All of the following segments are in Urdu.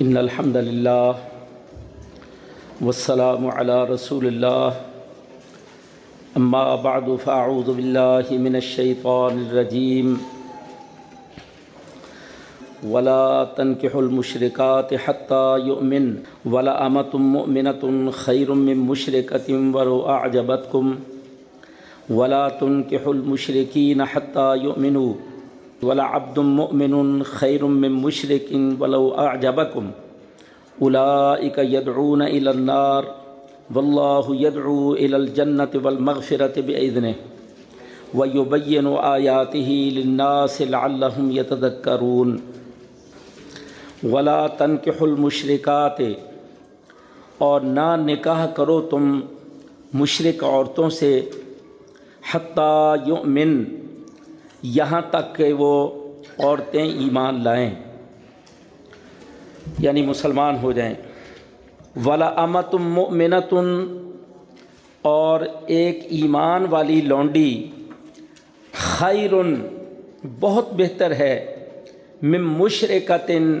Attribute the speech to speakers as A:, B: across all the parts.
A: ان الحمد للہ والسلام على رسول اللہ اما بعد فاعوذ باللہ من الشیطان الرجیم ولا تنكحوا المشركات حتى يؤمن. ولا أمة مؤمنة خير من مشركة ولو أعجبتكم. ولا تنكحوا المشركين حتى يؤمنوا. ولا عبد مؤمن خير من مشرك ولو أعجبكم. أولئك يدعون إلى النار. والله يدعو إلى الجنة والمغفرة بإذنه. ويبين آياته للناس لعلهم يتذكرون. ولا تنکح المشرکات اور نہ نکاح کرو تم مشرق عورتوں سے حتیٰ یؤمن یہاں تک کہ وہ عورتیں ایمان لائیں یعنی مسلمان ہو جائیں۔ ولا امت مؤمنت اور ایک ایمان والی لونڈی خیر بہت بہتر ہے۔ مم مشرقتن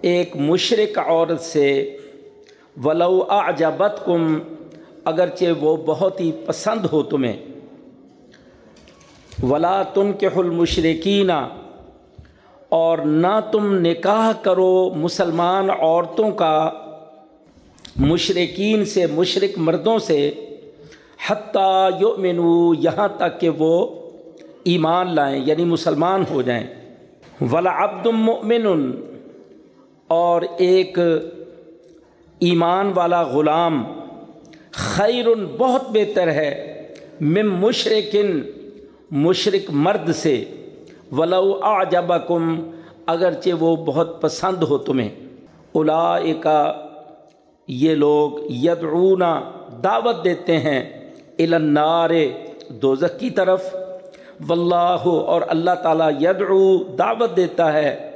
A: ایک مشرق عورت سے۔ ولو اعجبت کم اگرچہ وہ بہت ہی پسند ہو تمہیں۔ ولا تم کے المشرقین اور نہ تم نکاح کرو مسلمان عورتوں کا مشرقین سے مشرق مردوں سے، حتیٰ یؤمنو یہاں تک کہ وہ ایمان لائیں یعنی مسلمان ہو جائیں۔ ولا عبد مؤمن، اور ایک ایمان والا غلام خیر بہت بہتر ہے۔ مم مشرقن مشرق مرد سے، ولو اعجبکم اگرچہ وہ بہت پسند ہو تمہیں۔ اولائکا یہ لوگ یدعونا دعوت دیتے ہیں النار دوزک کی طرف۔ واللہ، اور اللہ تعالیٰ یدعو، دعوت دیتا ہے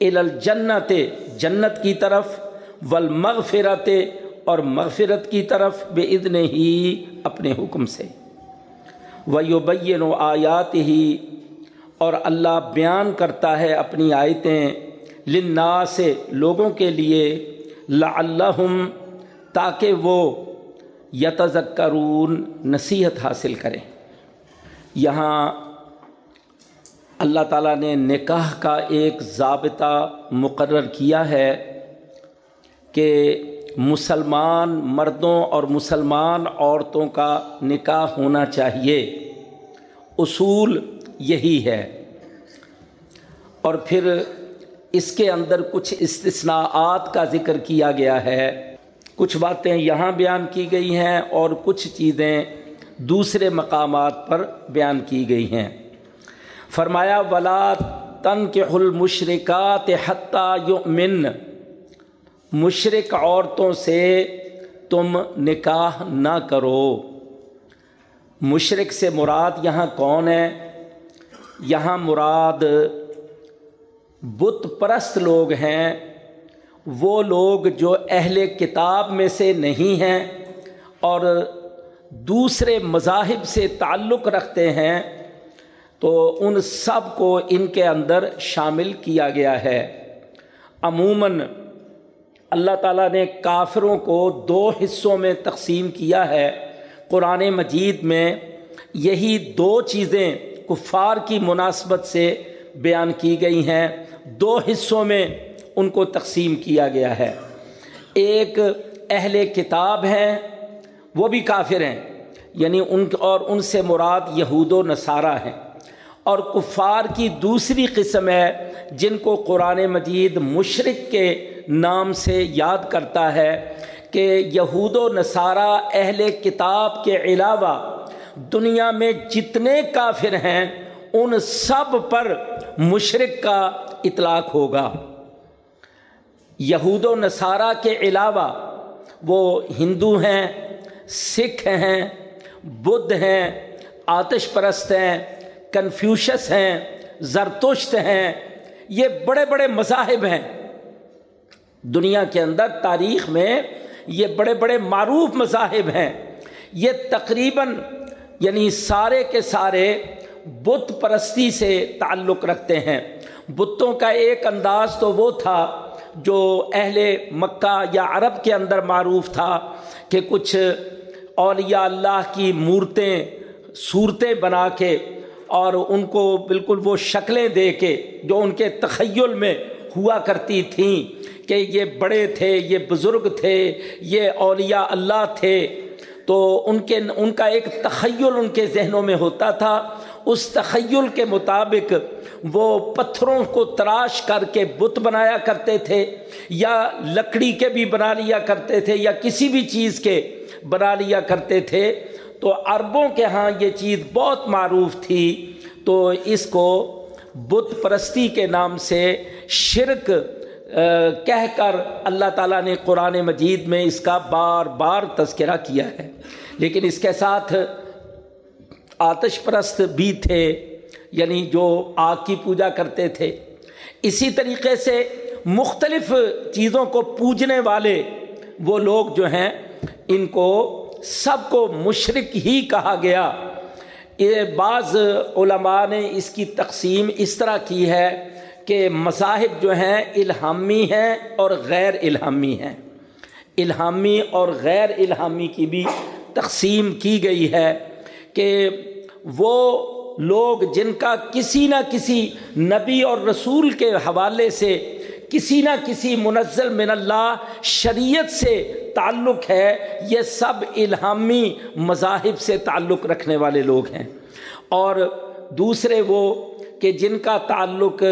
A: الجنت جنت کی طرف۔ والمغفرت، اور مغفرت کی طرف بے ادن ہی اپنے حکم سے۔ ویبین و آیات ہی اور اللہ بیان کرتا ہے اپنی آیتیں لنا سے لوگوں کے لیے لعلہم تاکہ وہ یتذکرون نصیحت حاصل کریں۔ یہاں اللہ تعالیٰ نے نکاح کا ایک ضابطہ مقرر کیا ہے کہ مسلمان مردوں اور مسلمان عورتوں کا نکاح ہونا چاہیے۔ اصول یہی ہے۔ اور پھر اس کے اندر کچھ استثناءات کا ذکر کیا گیا ہے۔ کچھ باتیں یہاں بیان کی گئی ہیں اور کچھ چیزیں دوسرے مقامات پر بیان کی گئی ہیں۔ فرمایا، ولا تن کے المشرکات حتیٰ یؤمن مشرق عورتوں سے تم نکاح نہ کرو۔ مشرق سے مراد یہاں کون ہے؟ یہاں مراد بت پرست لوگ ہیں۔ وہ لوگ جو اہل کتاب میں سے نہیں ہیں اور دوسرے مذاہب سے تعلق رکھتے ہیں، تو ان سب کو ان کے اندر شامل کیا گیا ہے۔ عموماً اللہ تعالیٰ نے کافروں کو دو حصوں میں تقسیم کیا ہے۔ قرآن مجید میں یہی دو چیزیں کفار کی مناسبت سے بیان کی گئی ہیں۔ دو حصوں میں ان کو تقسیم کیا گیا ہے۔ ایک اہل کتاب ہیں، وہ بھی کافر ہیں۔ یعنی ان اور ان سے مراد یہود و نصارہ ہیں۔ اور کفار کی دوسری قسم ہے، جن کو قرآن مجید مشرق کے نام سے یاد کرتا ہے کہ یہود و نصارہ اہل کتاب کے علاوہ دنیا میں جتنے کافر ہیں، ان سب پر مشرق کا اطلاق ہوگا۔ یہود و نصارہ کے علاوہ وہ ہندو ہیں، سکھ ہیں، بدھ ہیں، آتش پرست ہیں، کنفیوشس ہیں، زرتشت ہیں، یہ بڑے بڑے مذاہب ہیں۔ دنیا کے اندر تاریخ میں یہ بڑے بڑے معروف مذاہب ہیں۔ یہ تقریباً یعنی سارے کے سارے بت پرستی سے تعلق رکھتے ہیں۔ بتوں کا ایک انداز تو وہ تھا جو اہل مکہ یا عرب کے اندر معروف تھا کہ کچھ اولیاء اللہ کی مورتیں، صورتیں بنا کے اور ان کو بالکل وہ شکلیں دے کے جو ان کے تخیل میں ہوا کرتی تھیں۔ کہ یہ بڑے تھے، یہ بزرگ تھے، یہ اولیاء اللہ تھے، تو ان کے، ان کا ایک تخیل ان کے ذہنوں میں ہوتا تھا۔ اس تخیل کے مطابق وہ پتھروں کو تراش کر کے بت بنایا کرتے تھے، یا لکڑی کے بھی بنا لیا کرتے تھے، یا کسی بھی چیز کے بنا لیا کرتے تھے۔ تو عربوں کے ہاں یہ چیز بہت معروف تھی۔ تو اس کو بت پرستی کے نام سے شرک کہہ کر اللہ تعالیٰ نے قرآن مجید میں اس کا بار بار تذکرہ کیا ہے۔ لیکن اس کے ساتھ آتش پرست بھی تھے یعنی جو آگ کی پوجا کرتے تھے۔ اسی طریقے سے مختلف چیزوں کو پوجنے والے وہ لوگ جو ہیں، ان کو سب کو مشرق ہی کہا گیا۔ یہ بعض علماء نے اس کی تقسیم اس طرح کی ہے کہ مذاہب جو ہیں الہامی ہیں اور غیر الہامی ہیں۔ الہامی اور غیر الہامی کی بھی تقسیم کی گئی ہے کہ وہ لوگ جن کا کسی نہ کسی نبی اور رسول کے حوالے سے کسی نہ کسی منزل من اللہ شریعت سے تعلق ہے، یہ سب الہامی مذاہب سے تعلق رکھنے والے لوگ ہیں۔ اور دوسرے وہ کہ جن کا تعلق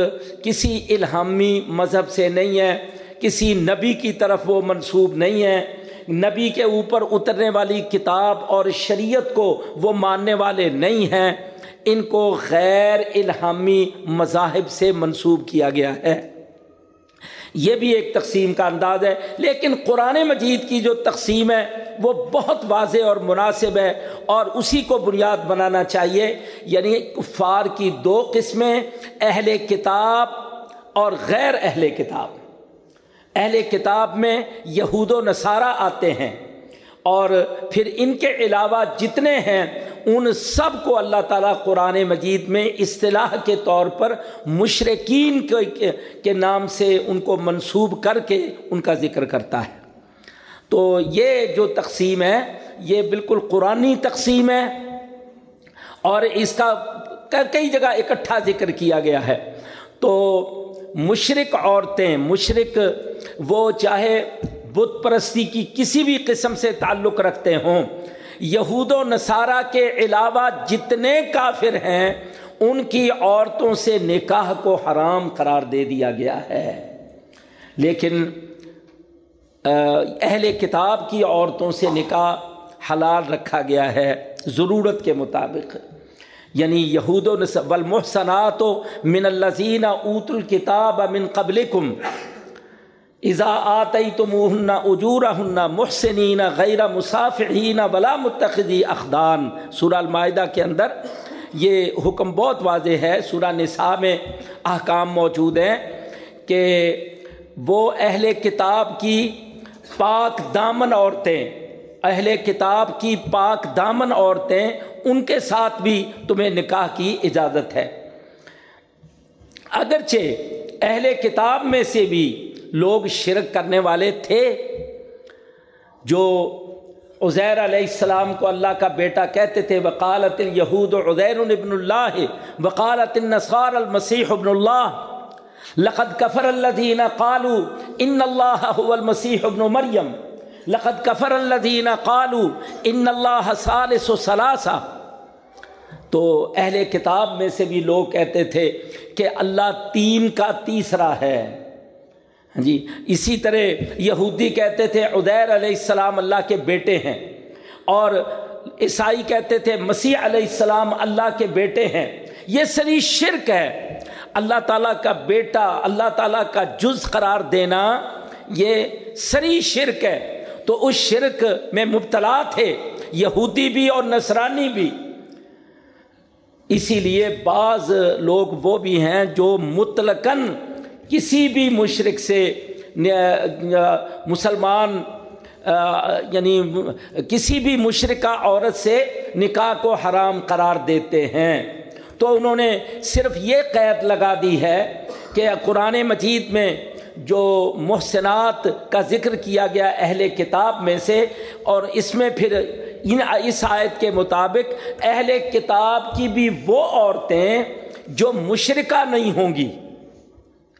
A: کسی الہامی مذہب سے نہیں ہے، کسی نبی کی طرف وہ منسوب نہیں ہے۔ نبی کے اوپر اترنے والی کتاب اور شریعت کو وہ ماننے والے نہیں ہیں۔ ان کو غیر الہامی مذاہب سے منسوب کیا گیا ہے۔ یہ بھی ایک تقسیم کا انداز ہے، لیکن قرآن مجید کی جو تقسیم ہے، وہ بہت واضح اور مناسب ہے اور اسی کو بنیاد بنانا چاہیے۔ یعنی کفار کی دو قسمیں، اہل کتاب اور غیر اہل کتاب۔ اہل کتاب میں یہود و نصارہ آتے ہیں۔ اور پھر ان کے علاوہ جتنے ہیں، ان سب کو اللہ تعالیٰ قرآن مجید میں اصطلاح کے طور پر مشرقین کے نام سے ان کو منسوب کر کے ان کا ذکر کرتا ہے۔ تو یہ جو تقسیم ہے، یہ بالکل قرآن تقسیم ہے اور اس کا کئی جگہ اکٹھا ذکر کیا گیا ہے۔ تو مشرق عورتیں مشرق وہ چاہے بت پرستی کی کسی بھی قسم سے تعلق رکھتے ہوں۔ یہود و نصارہ کے علاوہ جتنے کافر ہیں، ان کی عورتوں سے نکاح کو حرام قرار دے دیا گیا ہے۔ لیکن اہل کتاب کی عورتوں سے نکاح حلال رکھا گیا ہے ضرورت کے مطابق۔ یعنی یہود و والمحسنات من الزین اوت الکتاب من قبلکم۔ اذا آتی تمہن اجور ہن محسنین غیر مسافعین ولا متخذی اخدان سورہ المائدہ کے اندر یہ حکم بہت واضح ہے۔ سورہ نساء میں احکام موجود ہیں کہ وہ اہل کتاب کی پاک دامن عورتیں، اہل کتاب کی پاک دامن عورتیں، ان کے ساتھ بھی تمہیں نکاح کی اجازت ہے۔ اگرچہ اہل کتاب میں سے بھی لوگ شرک کرنے والے تھے جو عزیر علیہ السلام کو اللہ کا بیٹا کہتے تھے، وقالت الہود عزیر ابن اللہ، وقالت النصار المسیح ابن اللہ، لقد کفر الذین قالوا ان اللہ هو المسیح ابن مریم، لقد کفر الذین قالوا ان اللہ ثالث ثلاثہ تو اہل کتاب میں سے بھی لوگ کہتے تھے کہ اللہ تین کا تیسرا ہے۔ ہاں جی اسی طرح یہودی کہتے تھے عدیر علیہ السلام اللہ کے بیٹے ہیں، اور عیسائی کہتے تھے مسیح علیہ السلام اللہ کے بیٹے ہیں۔ یہ سری شرک ہے۔ اللہ تعالیٰ کا بیٹا، اللہ تعالیٰ کا جز قرار دینا یہ سری شرک ہے۔ تو اس شرک میں مبتلا تھے یہودی بھی اور نصرانی بھی۔ اسی لیے بعض لوگ وہ بھی ہیں جو مطلقاً کسی بھی مشرق سے مسلمان یعنی کسی بھی مشرقہ عورت سے نکاح کو حرام قرار دیتے ہیں۔ تو انہوں نے صرف یہ قید لگا دی ہے کہ قرآن مجید میں جو محسنات کا ذکر کیا گیا اہل کتاب میں سے، اور اس میں پھر ان، اس آیت کے مطابق اہل کتاب کی بھی وہ عورتیں جو مشرقہ نہیں ہوں گی۔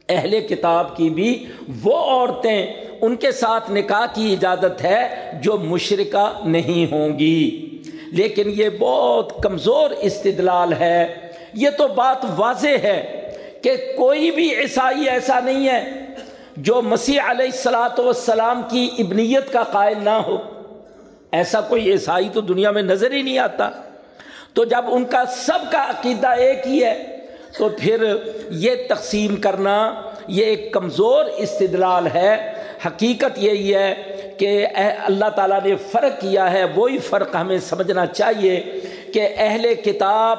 A: اہل کتاب کی بھی وہ عورتیں ان کے ساتھ نکاح کی اجازت ہے جو مشرقہ نہیں ہوں گی۔ لیکن یہ بہت کمزور استدلال ہے۔ یہ تو بات واضح ہے کہ کوئی بھی عیسائی ایسا نہیں ہے جو مسیح علیہ السلاۃ والسلام کی ابنیت کا قائل نہ ہو۔ ایسا کوئی عیسائی تو دنیا میں نظر ہی نہیں آتا۔ تو جب ان کا سب کا عقیدہ ایک ہی ہے تو پھر یہ تقسیم کرنا یہ ایک کمزور استدلال ہے۔ حقیقت یہی ہے کہ اللہ تعالیٰ نے فرق کیا ہے، وہی فرق ہمیں سمجھنا چاہیے کہ اہل کتاب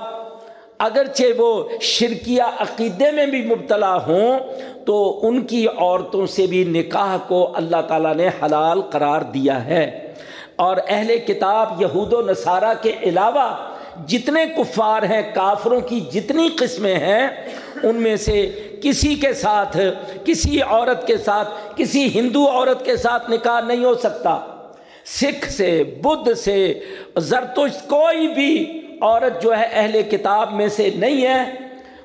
A: اگرچہ وہ شرکیہ عقیدے میں بھی مبتلا ہوں، تو ان کی عورتوں سے بھی نکاح کو اللہ تعالیٰ نے حلال قرار دیا ہے۔ اور اہل کتاب یہود و نصارہ کے علاوہ جتنے کفار ہیں، کافروں کی جتنی قسمیں ہیں، ان میں سے کسی کے ساتھ، کسی عورت کے ساتھ، کسی ہندو عورت کے ساتھ نکاح نہیں ہو سکتا۔ سکھ سے، بدھ سے زرتش کوئی بھی عورت جو ہے، اہل کتاب میں سے نہیں ہے۔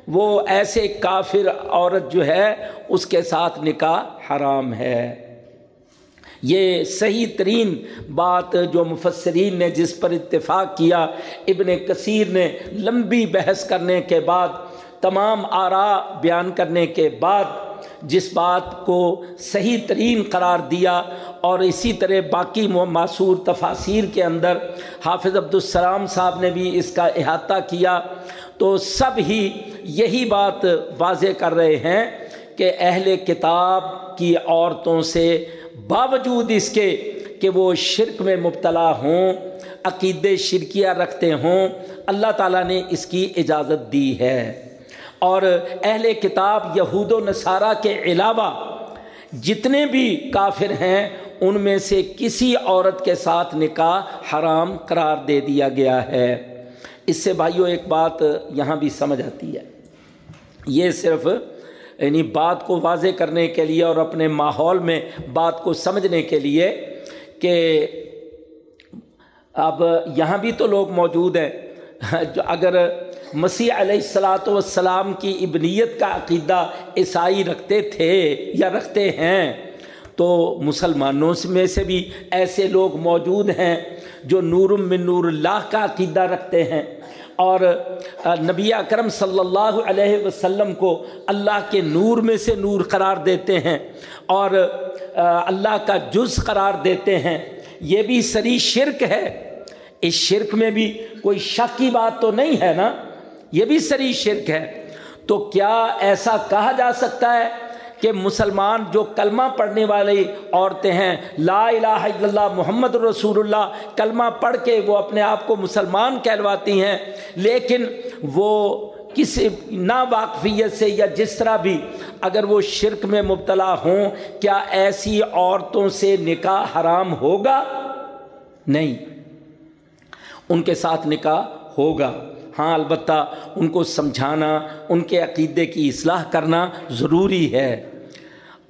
A: وہ ایسے کافر عورت جو ہے، اس کے ساتھ نکاح حرام ہے۔ یہ صحیح ترین بات جو مفسرین نے جس پر اتفاق کیا، ابن کثیر نے لمبی بحث کرنے کے بعد، تمام آرا بیان کرنے کے بعد جس بات کو صحیح ترین قرار دیا اور اسی طرح باقی معصور تفاصیر کے اندر حافظ عبدالسلام صاحب نے بھی اس کا احاطہ کیا۔ تو سب ہی یہی بات واضح کر رہے ہیں کہ اہل کتاب کی عورتوں سے باوجود اس کے کہ وہ شرک میں مبتلا ہوں عقید شرکیہ رکھتے ہوں، اللہ تعالیٰ نے اس کی اجازت دی ہے۔ اور اہل کتاب یہود و نصارہ کے علاوہ جتنے بھی کافر ہیں، ان میں سے کسی عورت کے ساتھ نکاح حرام قرار دے دیا گیا ہے۔ اس سے بھائیوں ایک بات یہاں بھی سمجھ آتی ہے۔ یہ صرف یعنی بات کو واضح کرنے کے لیے اور اپنے ماحول میں بات کو سمجھنے کے لیے کہ اب یہاں بھی تو لوگ موجود ہیں۔ جو اگر مسیح علیہ السلاۃ والسلام کی ابنیت کا عقیدہ عیسائی رکھتے تھے یا رکھتے ہیں، تو مسلمانوں میں سے بھی ایسے لوگ موجود ہیں جو نور من نور اللہ کا عقیدہ رکھتے ہیں۔ اور نبی اکرم صلی اللہ علیہ وسلم کو اللہ کے نور میں سے نور قرار دیتے ہیں اور اللہ کا جز قرار دیتے ہیں۔ یہ بھی سری شرک ہے۔ اس شرک میں بھی کوئی شک کی بات تو نہیں ہے نا؟ یہ بھی سری شرک ہے۔ تو کیا ایسا کہا جا سکتا ہے کہ مسلمان جو کلمہ پڑھنے والی عورتیں ہیں، لا الہ الا اللہ، محمد رسول اللہ، کلمہ پڑھ کے وہ اپنے آپ کو مسلمان کہلواتی ہیں، لیکن وہ کسی نا واقفیت سے یا جس طرح بھی اگر وہ شرک میں مبتلا ہوں، کیا ایسی عورتوں سے نکاح حرام ہوگا؟ نہیں۔ ان کے ساتھ نکاح ہوگا۔ ہاں البتہ ان کو سمجھانا، ان کے عقیدے کی اصلاح کرنا ضروری ہے۔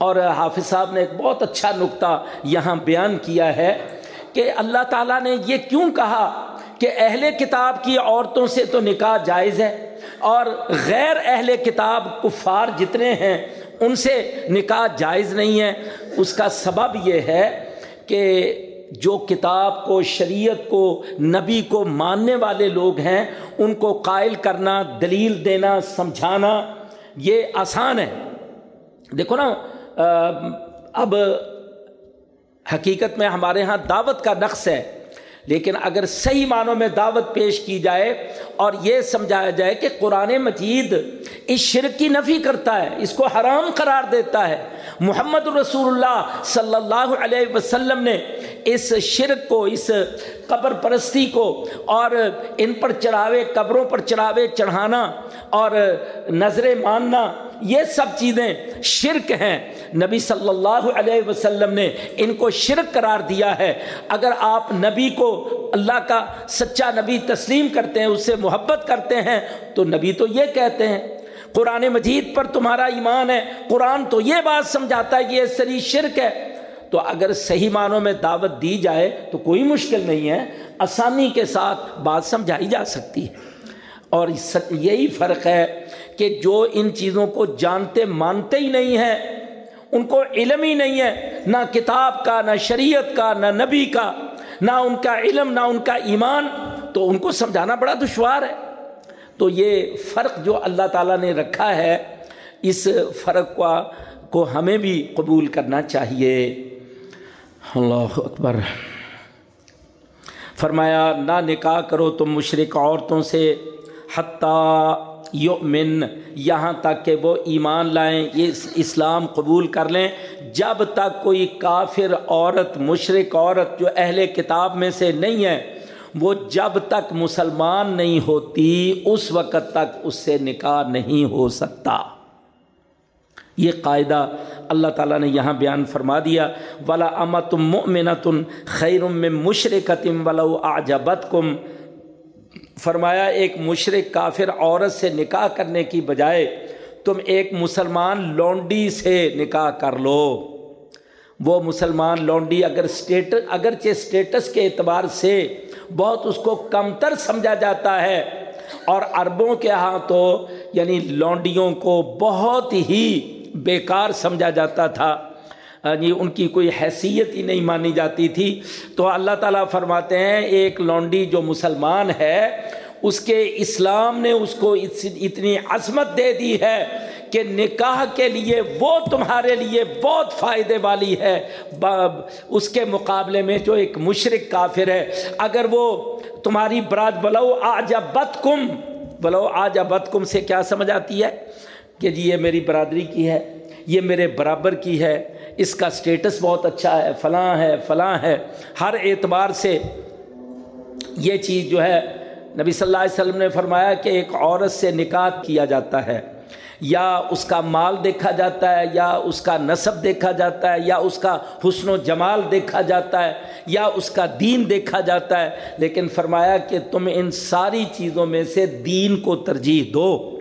A: اور حافظ صاحب نے ایک بہت اچھا نقطہ یہاں بیان کیا ہے کہ اللہ تعالیٰ نے یہ کیوں کہا کہ اہل کتاب کی عورتوں سے تو نکاح جائز ہے اور غیر اہل کتاب کفار جتنے ہیں ان سے نکاح جائز نہیں ہے؟ اس کا سبب یہ ہے کہ جو کتاب کو، شریعت کو، نبی کو ماننے والے لوگ ہیں، ان کو قائل کرنا، دلیل دینا، سمجھانا، یہ آسان ہے۔ دیکھو نا اب حقیقت میں ہمارے ہاں دعوت کا نقص ہے، لیکن اگر صحیح معنوں میں دعوت پیش کی جائے اور یہ سمجھایا جائے کہ قرآن مجید اس شرک کی نفی کرتا ہے، اس کو حرام قرار دیتا ہے محمد رسول اللہ صلی اللہ علیہ وسلم نے اس شرک کو، اس قبر پرستی کو اور ان پر چڑھاوے، قبروں پر چڑھاوے، چڑھانا اور نظریں ماننا، یہ سب چیزیں شرک ہیں۔ نبی صلی اللہ علیہ وسلم نے ان کو شرک قرار دیا ہے۔ اگر آپ نبی کو اللہ کا سچا نبی تسلیم کرتے ہیں، اس سے محبت کرتے ہیں، تو نبی تو یہ کہتے ہیں۔ قرآن مجید پر تمہارا ایمان ہے۔ قرآن تو یہ بات سمجھاتا ہے کہ یہ سری شرک ہے۔ تو اگر صحیح معنوں میں دعوت دی جائے تو کوئی مشکل نہیں ہے۔ آسانی کے ساتھ بات سمجھائی جا سکتی ہے۔ اور یہی فرق ہے کہ جو ان چیزوں کو جانتے مانتے ہی نہیں ہیں، ان کو علم ہی نہیں ہے۔ نہ کتاب کا، نہ شریعت کا، نہ نبی کا، نہ ان کا علم، نہ ان کا ایمان، تو ان کو سمجھانا بڑا دشوار ہے۔ تو یہ فرق جو اللہ تعالیٰ نے رکھا ہے، اس فرق کا کو ہمیں بھی قبول کرنا چاہیے۔ اللہ اکبر۔ فرمایا، نہ نکاح کرو تم مشرق عورتوں سے، حتیٰ یؤمن، یہاں تک کہ وہ ایمان لائیں، یہ اسلام قبول کر لیں۔ جب تک کوئی کافر عورت مشرق عورت جو اہل کتاب میں سے نہیں ہے وہ جب تک مسلمان نہیں ہوتی، اس وقت تک اس سے نکاح نہیں ہو سکتا۔ یہ قاعدہ اللہ تعالیٰ نے یہاں بیان فرما دیا۔ ولا امت مؤمنتن خیر میں مشرقتم ولو آجبت کم فرمایا، ایک مشرق کافر عورت سے نکاح کرنے کی بجائے تم ایک مسلمان لونڈی سے نکاح کر لو۔ وہ مسلمان لونڈی اگر اسٹیٹس اگرچہ اسٹیٹس کے اعتبار سے بہت اس کو کمتر سمجھا جاتا ہے، اور عربوں کے ہاں تو یعنی لونڈیوں کو بہت ہی بیکار سمجھا جاتا تھا۔ یعنی ان کی کوئی حیثیت ہی نہیں مانی جاتی تھی۔ تو اللہ تعالیٰ فرماتے ہیں، ایک لونڈی جو مسلمان ہے، اس کے اسلام نے اس کو اتنی عظمت دے دی ہے کہ نکاح کے لیے وہ تمہارے لیے بہت فائدے والی ہے۔ اس کے مقابلے میں جو ایک مشرق کافر ہے، اگر وہ تمہاری براد بلو آجا بت کم بلو آجا کم سے کیا سمجھ آتی ہے؟ کہ جی یہ میری برادری کی ہے، یہ میرے برابر کی ہے، اس کا سٹیٹس بہت اچھا ہے، فلاں ہے فلاں ہے۔ ہر اعتبار سے یہ چیز جو ہے، نبی صلی اللہ علیہ وسلم نے فرمایا کہ ایک عورت سے نکاح کیا جاتا ہے۔ یا اس کا مال دیکھا جاتا ہے، یا اس کا نصب دیکھا جاتا ہے، یا اس کا حسن و جمال دیکھا جاتا ہے، یا اس کا دین دیکھا جاتا ہے۔ لیکن فرمایا کہ تم ان ساری چیزوں میں سے دین کو ترجیح دو۔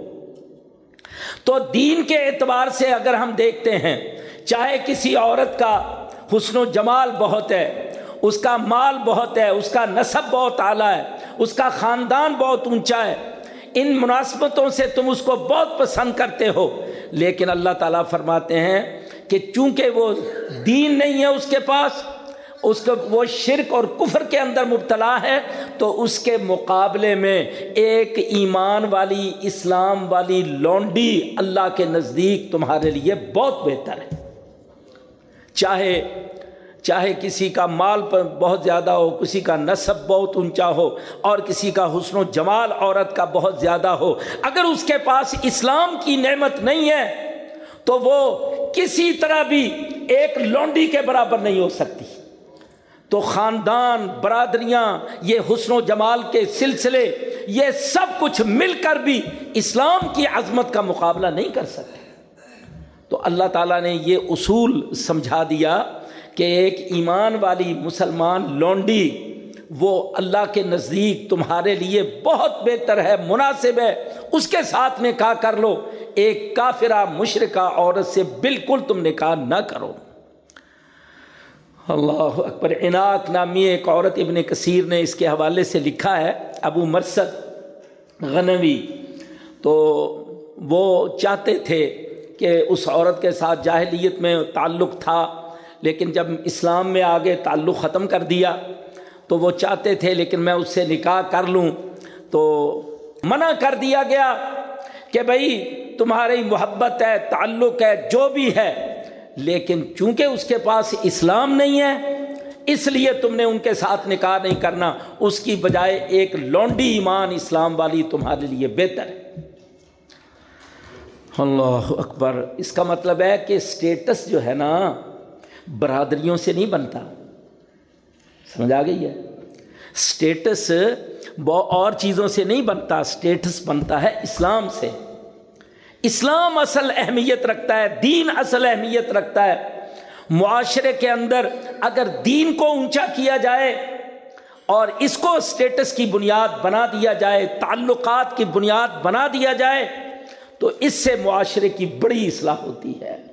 A: تو دین کے اعتبار سے اگر ہم دیکھتے ہیں، چاہے کسی عورت کا حسن و جمال بہت ہے، اس کا مال بہت ہے، اس کا نصب بہت اعلیٰ ہے، اس کا خاندان بہت اونچا ہے ان مناسبتوں سے تم اس کو بہت پسند کرتے ہو۔ لیکن اللہ تعالیٰ فرماتے ہیں کہ چونکہ وہ دین نہیں ہے اس کے پاس، اس کو وہ شرک اور کفر کے اندر مبتلا ہے، تو اس کے مقابلے میں ایک ایمان والی، اسلام والی لونڈی اللہ کے نزدیک تمہارے لیے بہت بہتر ہے۔ چاہے چاہے کسی کا مال پر بہت زیادہ ہو، کسی کا نصب بہت اونچا ہو، اور کسی کا حسن و جمال عورت کا بہت زیادہ ہو، اگر اس کے پاس اسلام کی نعمت نہیں ہے، تو وہ کسی طرح بھی ایک لونڈی کے برابر نہیں ہو سکتی۔ تو خاندان، برادریاں، یہ حسن و جمال کے سلسلے، یہ سب کچھ مل کر بھی اسلام کی عظمت کا مقابلہ نہیں کر سکتے۔ تو اللہ تعالیٰ نے یہ اصول سمجھا دیا۔ کہ ایک ایمان والی مسلمان لونڈی، وہ اللہ کے نزدیک تمہارے لیے بہت بہتر ہے، مناسب ہے، اس کے ساتھ نکاح کر لو۔ ایک کافرہ مشرقہ عورت سے بالکل تم نکاح نہ کرو۔ اللہ اکبر، عناق نامی ایک عورت ابن کثیر نے اس کے حوالے سے لکھا ہے، ابو مرسد غنوی۔ تو وہ چاہتے تھے کہ اس عورت کے ساتھ جاہلیت میں تعلق تھا۔ لیکن جب اسلام میں آگے تعلق ختم کر دیا تو وہ چاہتے تھے لیکن میں اس سے نکاح کر لوں، تو منع کر دیا گیا کہ بھائی تمہاری محبت ہے، تعلق ہے، جو بھی ہے، لیکن چونکہ اس کے پاس اسلام نہیں ہے، اس لیے تم نے ان کے ساتھ نکاح نہیں کرنا۔ اس کی بجائے ایک لونڈی ایمان اسلام والی تمہارے لیے بہتر ہے۔ اللہ اکبر۔ اس کا مطلب ہے کہ اسٹیٹس جو ہے نا برادریوں سے نہیں بنتا۔ سمجھ آ گئی ہے؟ اسٹیٹس اور چیزوں سے نہیں بنتا اسٹیٹس بنتا ہے اسلام سے۔ اسلام اصل اہمیت رکھتا ہے، دین اصل اہمیت رکھتا ہے۔ معاشرے کے اندر اگر دین کو اونچا کیا جائے اور اس کو اسٹیٹس کی بنیاد بنا دیا جائے، تعلقات کی بنیاد بنا دیا جائے، تو اس سے معاشرے کی بڑی اصلاح ہوتی ہے۔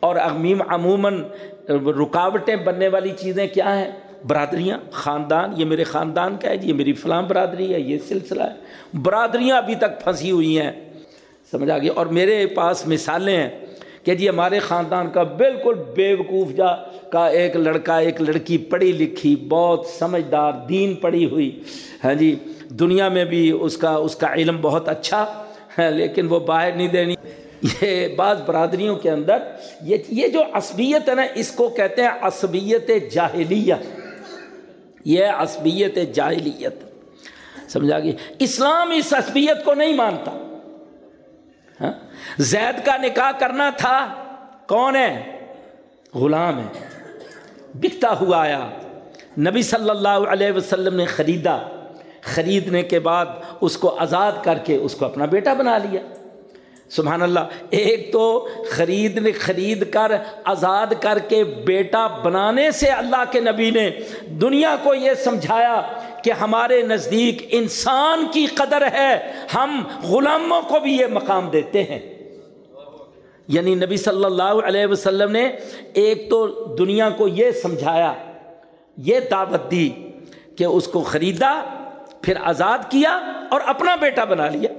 A: اور امیم عموماً رکاوٹیں بننے والی چیزیں کیا ہیں؟ برادریاں، خاندان، یہ میرے خاندان کا ہے جی، یہ میری فلاں برادری ہے، یہ سلسلہ ہے۔ برادریاں ابھی تک پھنسی ہوئی ہیں۔ سمجھ آ گئی؟ اور میرے پاس مثالیں ہیں کہ جی ہمارے خاندان کا بالکل بے وقوف جا کا ایک لڑکا، ایک لڑکی پڑھی لکھی، بہت سمجھدار، دین پڑھی ہوئی۔ ہاں جی دنیا میں بھی اس کا اس کا علم بہت اچھا ہے، لیکن وہ باہر نہیں دینی۔ یہ بعض برادریوں کے اندر یہ یہ جو عصبیت ہے نا، اس کو کہتے ہیں عصبیت جاہلیہ۔ یہ عصبیت جاہلیت۔ سمجھا گئی؟ اسلام اس عصبیت کو نہیں مانتا۔ ہاں؟ زید کا نکاح کرنا تھا، کون ہے؟ غلام ہے۔ بکتا ہوا آیا۔ نبی صلی اللہ علیہ وسلم نے خریدا۔ خریدنے کے بعد اس کو آزاد کر کے اس کو اپنا بیٹا بنا لیا۔ سبحان اللہ، ایک تو خرید خرید کر، آزاد کر کے بیٹا بنانے سے اللہ کے نبی نے دنیا کو یہ سمجھایا کہ ہمارے نزدیک انسان کی قدر ہے، ہم غلاموں کو بھی یہ مقام دیتے ہیں۔ یعنی نبی صلی اللہ علیہ وسلم نے ایک تو دنیا کو یہ سمجھایا، یہ دعوت دی کہ اس کو خریدا، پھر آزاد کیا اور اپنا بیٹا بنا لیا۔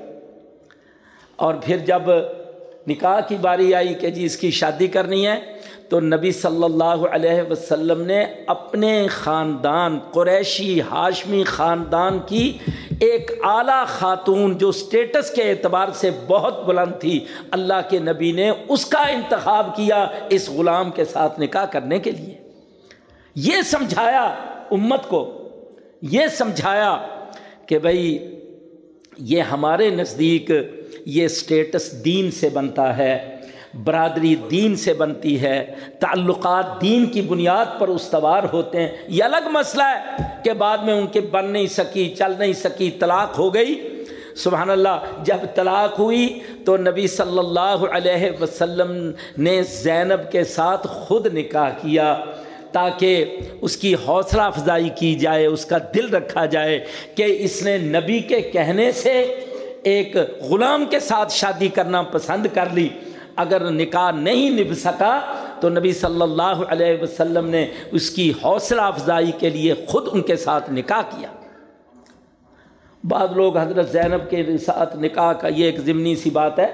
A: اور پھر جب نکاح کی باری آئی کہ جی اس کی شادی کرنی ہے، تو نبی صلی اللہ علیہ وسلم نے اپنے خاندان، قریشی، ہاشمی خاندان کی ایک اعلیٰ خاتون جو سٹیٹس کے اعتبار سے بہت بلند تھی، اللہ کے نبی نے اس کا انتخاب کیا اس غلام کے ساتھ نکاح کرنے کے لیے۔ یہ سمجھایا امت کو، یہ سمجھایا کہ بھائی یہ ہمارے نزدیک یہ سٹیٹس دین سے بنتا ہے، برادری دین سے بنتی ہے، تعلقات دین کی بنیاد پر استوار ہوتے ہیں۔ یہ الگ مسئلہ ہے کہ بعد میں ان کے بن نہیں سکی، چل نہیں سکی، طلاق ہو گئی۔ سبحان اللہ، جب طلاق ہوئی تو نبی صلی اللہ علیہ وسلم نے زینب کے ساتھ خود نکاح کیا تاکہ اس کی حوصلہ افزائی کی جائے، اس کا دل رکھا جائے کہ اس نے نبی کے کہنے سے ایک غلام کے ساتھ شادی کرنا پسند کر لی۔ اگر نکاح نہیں نبھ سکا تو نبی صلی اللہ علیہ وسلم نے اس کی حوصلہ افزائی کے لیے خود ان کے ساتھ نکاح کیا۔ بعض لوگ حضرت زینب کے ساتھ نکاح کا یہ ایک ضمنی سی بات ہے۔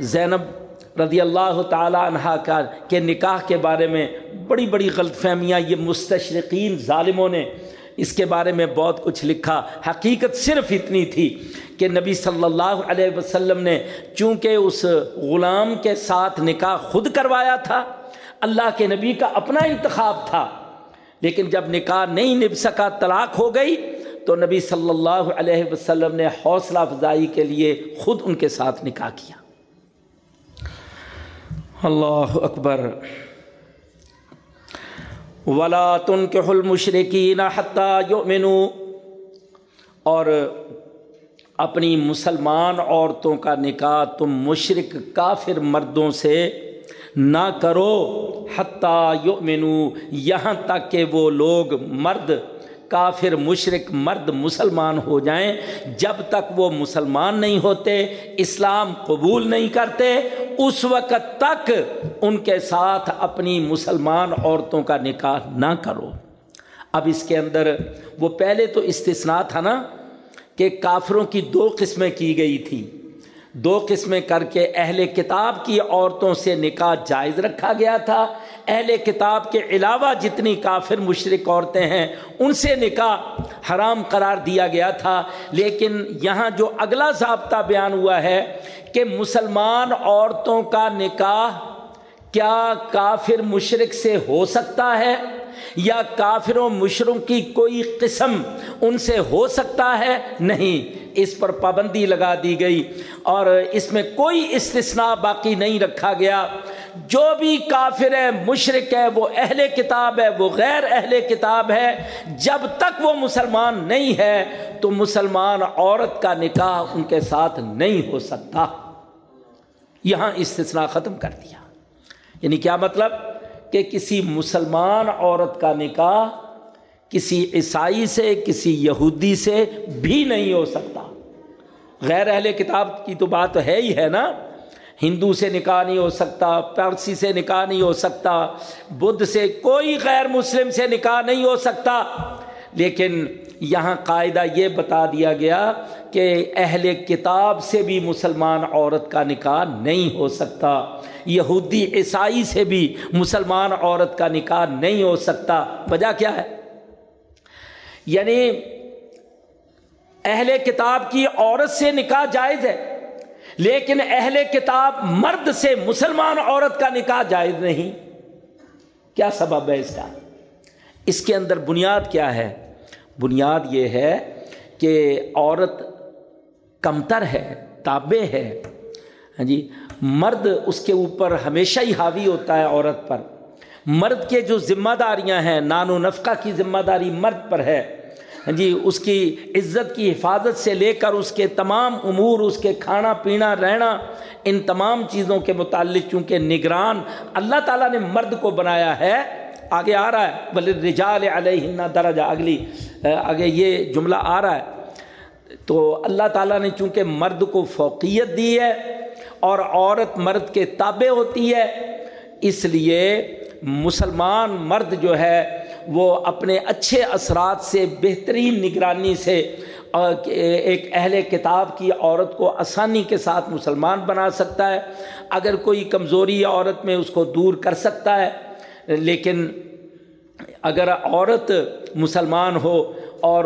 A: زینب رضی اللہ تعالی عنہ کا کے نکاح کے بارے میں بڑی بڑی غلط فہمیاں، یہ مستشرقین ظالموں نے اس کے بارے میں بہت کچھ لکھا۔ حقیقت صرف اتنی تھی کہ نبی صلی اللہ علیہ وسلم نے چونکہ اس غلام کے ساتھ نکاح خود کروایا تھا، اللہ کے نبی کا اپنا انتخاب تھا، لیکن جب نکاح نہیں نب سکا، طلاق ہو گئی تو نبی صلی اللہ علیہ وسلم نے حوصلہ افزائی کے لیے خود ان کے ساتھ نکاح کیا۔ اللہ اکبر۔ ولا تن کے حل مشرقی نہ اور اپنی مسلمان عورتوں کا نکاح تم مشرق کافر مردوں سے نہ کرو۔ حتیٰ یؤمنو یہاں تک کہ وہ لوگ مرد کافر مشرق مرد مسلمان ہو جائیں، جب تک وہ مسلمان نہیں ہوتے، اسلام قبول نہیں کرتے، اس وقت تک ان کے ساتھ اپنی مسلمان عورتوں کا نکاح نہ کرو۔ اب اس کے اندر وہ پہلے تو استثناء تھا نا کہ کافروں کی دو قسمیں کی گئی تھی دو قسمیں کر کے اہل کتاب کی عورتوں سے نکاح جائز رکھا گیا تھا اہل کتاب کے علاوہ جتنی کافر مشرق عورتیں ہیں، ان سے نکاح حرام قرار دیا گیا تھا۔ لیکن یہاں جو اگلا ضابطہ بیان ہوا ہے کہ مسلمان عورتوں کا نکاح کیا کافر مشرق سے ہو سکتا ہے یا کافر و مشرق کی کوئی قسم ان سے ہو سکتا ہے؟ نہیں، اس پر پابندی لگا دی گئی اور اس میں کوئی استثناء باقی نہیں رکھا گیا۔ جو بھی کافر ہے مشرق ہے، وہ اہل کتاب ہے، وہ غیر اہل کتاب ہے۔ جب تک وہ مسلمان نہیں ہے، تو مسلمان عورت کا نکاح ان کے ساتھ نہیں ہو سکتا۔ یہاں استثناء ختم کر دیا۔ یعنی کیا مطلب؟ کہ کسی مسلمان عورت کا نکاح کسی عیسائی سے، کسی یہودی سے بھی نہیں ہو سکتا۔ غیر اہل کتاب کی تو بات ہے ہی ہے نا۔ ہندو سے نکاح نہیں ہو سکتا پرسی سے نکاح نہیں ہو سکتا، بدھ سے، کوئی غیر مسلم سے نکاح نہیں ہو سکتا۔ لیکن یہاں قاعدہ یہ بتا دیا گیا کہ اہل کتاب سے بھی مسلمان عورت کا نکاح نہیں ہو سکتا۔ یہودی عیسائی سے بھی مسلمان عورت کا نکاح نہیں ہو سکتا۔ وجہ کیا ہے؟ یعنی اہل کتاب کی عورت سے نکاح جائز ہے، لیکن اہل کتاب مرد سے مسلمان عورت کا نکاح جائز نہیں۔ کیا سبب ہے اس کا؟ اس کے اندر بنیاد کیا ہے؟ بنیاد یہ ہے کہ عورت کمتر ہے، تابع ہے۔ ہاں جی مرد اس کے اوپر ہمیشہ ہی حاوی ہوتا ہے عورت پر۔ مرد کے جو ذمہ داریاں ہیں، نان و نفقہ کی ذمہ داری مرد پر ہے۔ ہاں جی اس کی عزت کی حفاظت سے لے کر اس کے تمام امور، اس کے کھانا، پینا، رہنا، ان تمام چیزوں کے متعلق چونکہ نگران اللہ تعالیٰ نے مرد کو بنایا ہے آگے آ رہا ہے۔ بل رجال علیہ درجہ اگلی آگے یہ جملہ آ رہا ہے۔ تو اللہ تعالیٰ نے چونکہ مرد کو فوقیت دی ہے اور عورت مرد کے تابع ہوتی ہے، اس لیے مسلمان مرد جو ہے، وہ اپنے اچھے اثرات سے، بہترین نگرانی سے ایک اہل کتاب کی عورت کو آسانی کے ساتھ مسلمان بنا سکتا ہے۔ اگر کوئی کمزوری عورت میں اس کو دور کر سکتا ہے لیکن اگر عورت مسلمان ہو اور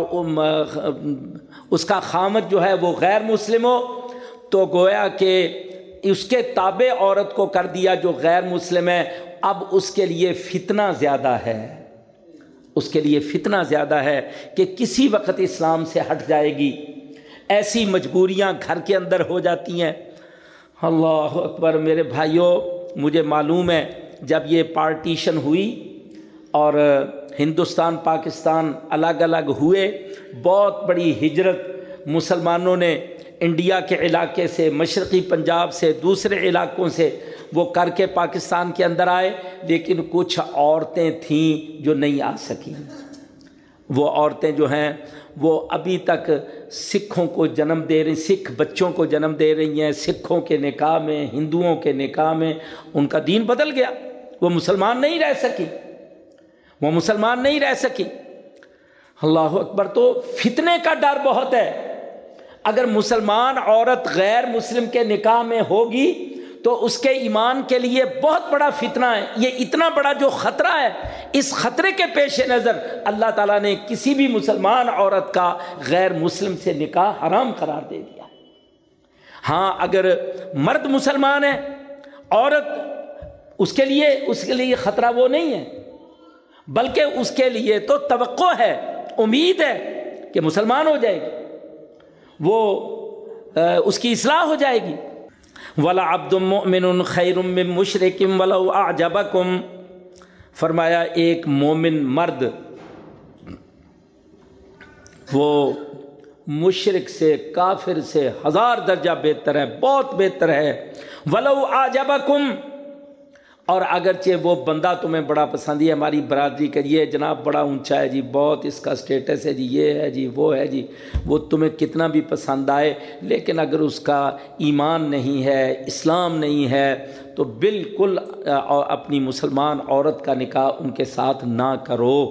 A: اس کا خامد جو ہے وہ غیر مسلم ہو، تو گویا کہ اس کے تابع عورت کو کر دیا جو غیر مسلم ہے، اب اس کے لیے فتنہ زیادہ ہے۔ اس کے لیے فتنہ زیادہ ہے کہ کسی وقت اسلام سے ہٹ جائے گی۔ ایسی مجبوریاں گھر کے اندر ہو جاتی ہیں۔ اللہ اکبر میرے بھائیوں، مجھے معلوم ہے جب یہ پارٹیشن ہوئی اور ہندوستان، پاکستان الگ الگ ہوئے، بہت بڑی ہجرت مسلمانوں نے انڈیا کے علاقے سے، مشرقی پنجاب سے، دوسرے علاقوں سے وہ کر کے پاکستان کے اندر آئے، لیکن کچھ عورتیں تھیں جو نہیں آ سکیں۔ وہ عورتیں جو ہیں، وہ ابھی تک سکھوں کو جنم دے رہی، سکھ بچوں کو جنم دے رہی ہیں، سکھوں کے نکاح میں، ہندوؤں کے نکاح میں، ان کا دین بدل گیا۔ وہ مسلمان نہیں رہ سکی۔ وہ مسلمان نہیں رہ سکی۔ اللہ اکبر تو فتنے کا ڈر بہت ہے۔ اگر مسلمان عورت غیر مسلم کے نکاح میں ہوگی تو اس کے ایمان کے لیے بہت بڑا فتنہ ہے۔ یہ اتنا بڑا جو خطرہ ہے، اس خطرے کے پیش نظر اللہ تعالیٰ نے کسی بھی مسلمان عورت کا غیر مسلم سے نکاح حرام قرار دے دیا۔ ہاں اگر مرد مسلمان ہے، عورت اس کے لیے اس کے لیے خطرہ وہ نہیں ہے۔ بلکہ اس کے لیے تو توقع ہے، امید ہے کہ مسلمان ہو جائے گی۔ وہ اس کی اصلاح ہو جائے گی۔ ولا عبد المؤمن خیر من مشرقم ولو اعجبکم فرمایا، ایک مومن مرد، وہ مشرق سے، کافر سے ہزار درجہ بہتر ہے، بہت بہتر ہے۔ ولو آجبکم اور اگرچہ وہ بندہ تمہیں بڑا پسند ہے، ہماری برادری کا یہ جناب بڑا اونچا ہے جی بہت اس کا سٹیٹس ہے جی یہ ہے جی وہ ہے جی وہ تمہیں کتنا بھی پسند آئے، لیکن اگر اس کا ایمان نہیں ہے، اسلام نہیں ہے، تو بالکل اپنی مسلمان عورت کا نکاح ان کے ساتھ نہ کرو۔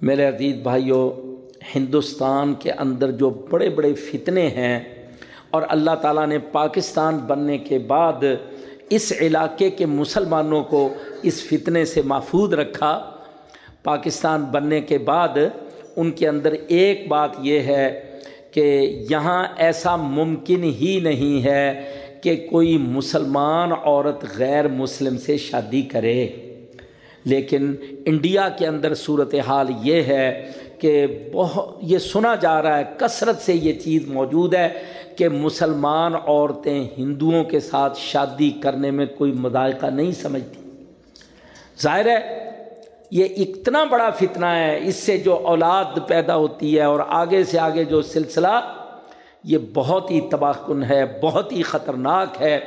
A: میرے عزیز بھائیوں ہندوستان کے اندر جو بڑے بڑے فتنے ہیں اور اللہ تعالیٰ نے پاکستان بننے کے بعد اس علاقے کے مسلمانوں کو اس فتنے سے محفوظ رکھا۔ پاکستان بننے کے بعد ان کے اندر ایک بات یہ ہے کہ یہاں ایسا ممکن ہی نہیں ہے کہ کوئی مسلمان عورت غیر مسلم سے شادی کرے۔ لیکن انڈیا کے اندر صورت حال یہ ہے کہ بہت یہ سنا جا رہا ہے، کثرت سے یہ چیز موجود ہے۔ کہ مسلمان عورتیں ہندوؤں کے ساتھ شادی کرنے میں کوئی مذائقہ نہیں سمجھتی۔ ظاہر ہے، یہ اتنا بڑا فتنہ ہے، اس سے جو اولاد پیدا ہوتی ہے اور آگے سے آگے جو سلسلہ، یہ بہت ہی تباہ کن ہے، بہت ہی خطرناک ہے۔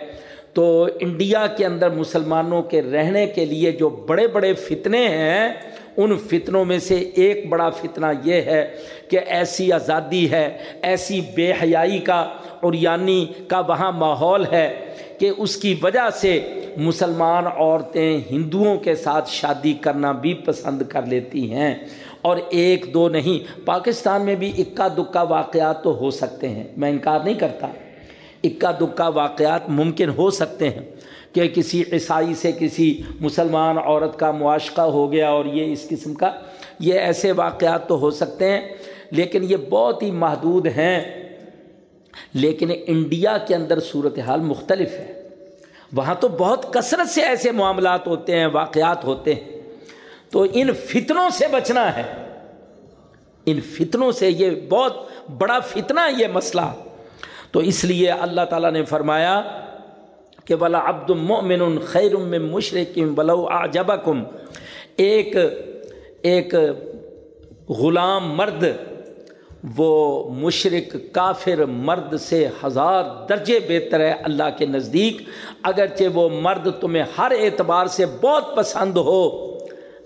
A: تو انڈیا کے اندر مسلمانوں کے رہنے کے لیے جو بڑے بڑے فتنے ہیں ان فتنوں میں سے ایک بڑا فتنہ یہ ہے کہ ایسی آزادی ہے، ایسی بے حیائی کا اور یعنی کا وہاں ماحول ہے کہ اس کی وجہ سے مسلمان عورتیں ہندوؤں کے ساتھ شادی کرنا بھی پسند کر لیتی ہیں۔ اور ایک دو نہیں، پاکستان میں بھی اکا دکا واقعات تو ہو سکتے ہیں، میں انکار نہیں کرتا۔ اکا دکا واقعات ممکن ہو سکتے ہیں۔ کہ کسی عیسائی سے کسی مسلمان عورت کا معاشقہ ہو گیا اور یہ اس قسم کا یہ ایسے واقعات تو ہو سکتے ہیں، لیکن یہ بہت ہی محدود ہیں۔ لیکن انڈیا کے اندر صورتحال مختلف ہے۔ وہاں تو بہت کثرت سے ایسے معاملات ہوتے ہیں، واقعات ہوتے ہیں۔ تو ان فتنوں سے بچنا ہے۔ ان فتنوں سے یہ بہت بڑا فتنہ یہ مسئلہ۔ تو اس لیے اللہ تعالیٰ نے فرمایا کہ بلا عبد المن خیر میں مشرقم ولو آجبکم ایک ایک غلام مرد، وہ مشرق کافر مرد سے ہزار درجے بہتر ہے اللہ کے نزدیک۔ اگرچہ وہ مرد تمہیں ہر اعتبار سے بہت پسند ہو،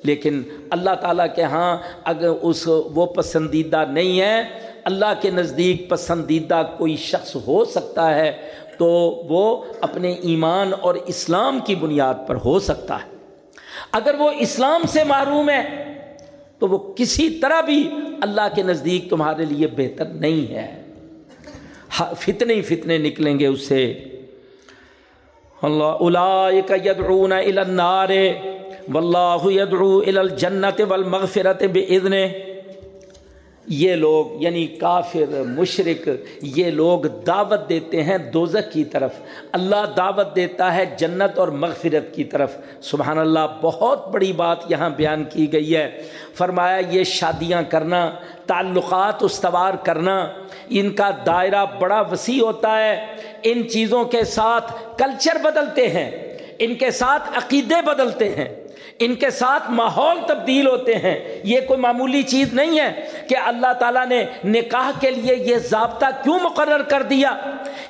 A: لیکن اللہ تعالیٰ کے ہاں اگر اس وہ پسندیدہ نہیں ہے اللہ کے نزدیک پسندیدہ کوئی شخص ہو سکتا ہے تو وہ اپنے ایمان اور اسلام کی بنیاد پر ہو سکتا ہے۔ اگر وہ اسلام سے معروم ہے تو وہ کسی طرح بھی اللہ کے نزدیک تمہارے لیے بہتر نہیں ہے۔ فتنے ہی فتنے نکلیں گے اس سے اللہ یدعون الى النار، واللہ یدعو الى الجنت والمغفرت باذن یہ لوگ یعنی کافر مشرق یہ لوگ دعوت دیتے ہیں دوزک کی طرف۔ اللہ دعوت دیتا ہے جنت اور مغفرت کی طرف۔ سبحان اللہ، بہت بڑی بات یہاں بیان کی گئی ہے۔ فرمایا، یہ شادیاں کرنا، تعلقات استوار کرنا، ان کا دائرہ بڑا وسیع ہوتا ہے۔ ان چیزوں کے ساتھ کلچر بدلتے ہیں۔ ان کے ساتھ عقیدے بدلتے ہیں۔ ان کے ساتھ ماحول تبدیل ہوتے ہیں۔ یہ کوئی معمولی چیز نہیں ہے کہ اللہ تعالیٰ نے نکاح کے لیے یہ ضابطہ کیوں مقرر کر دیا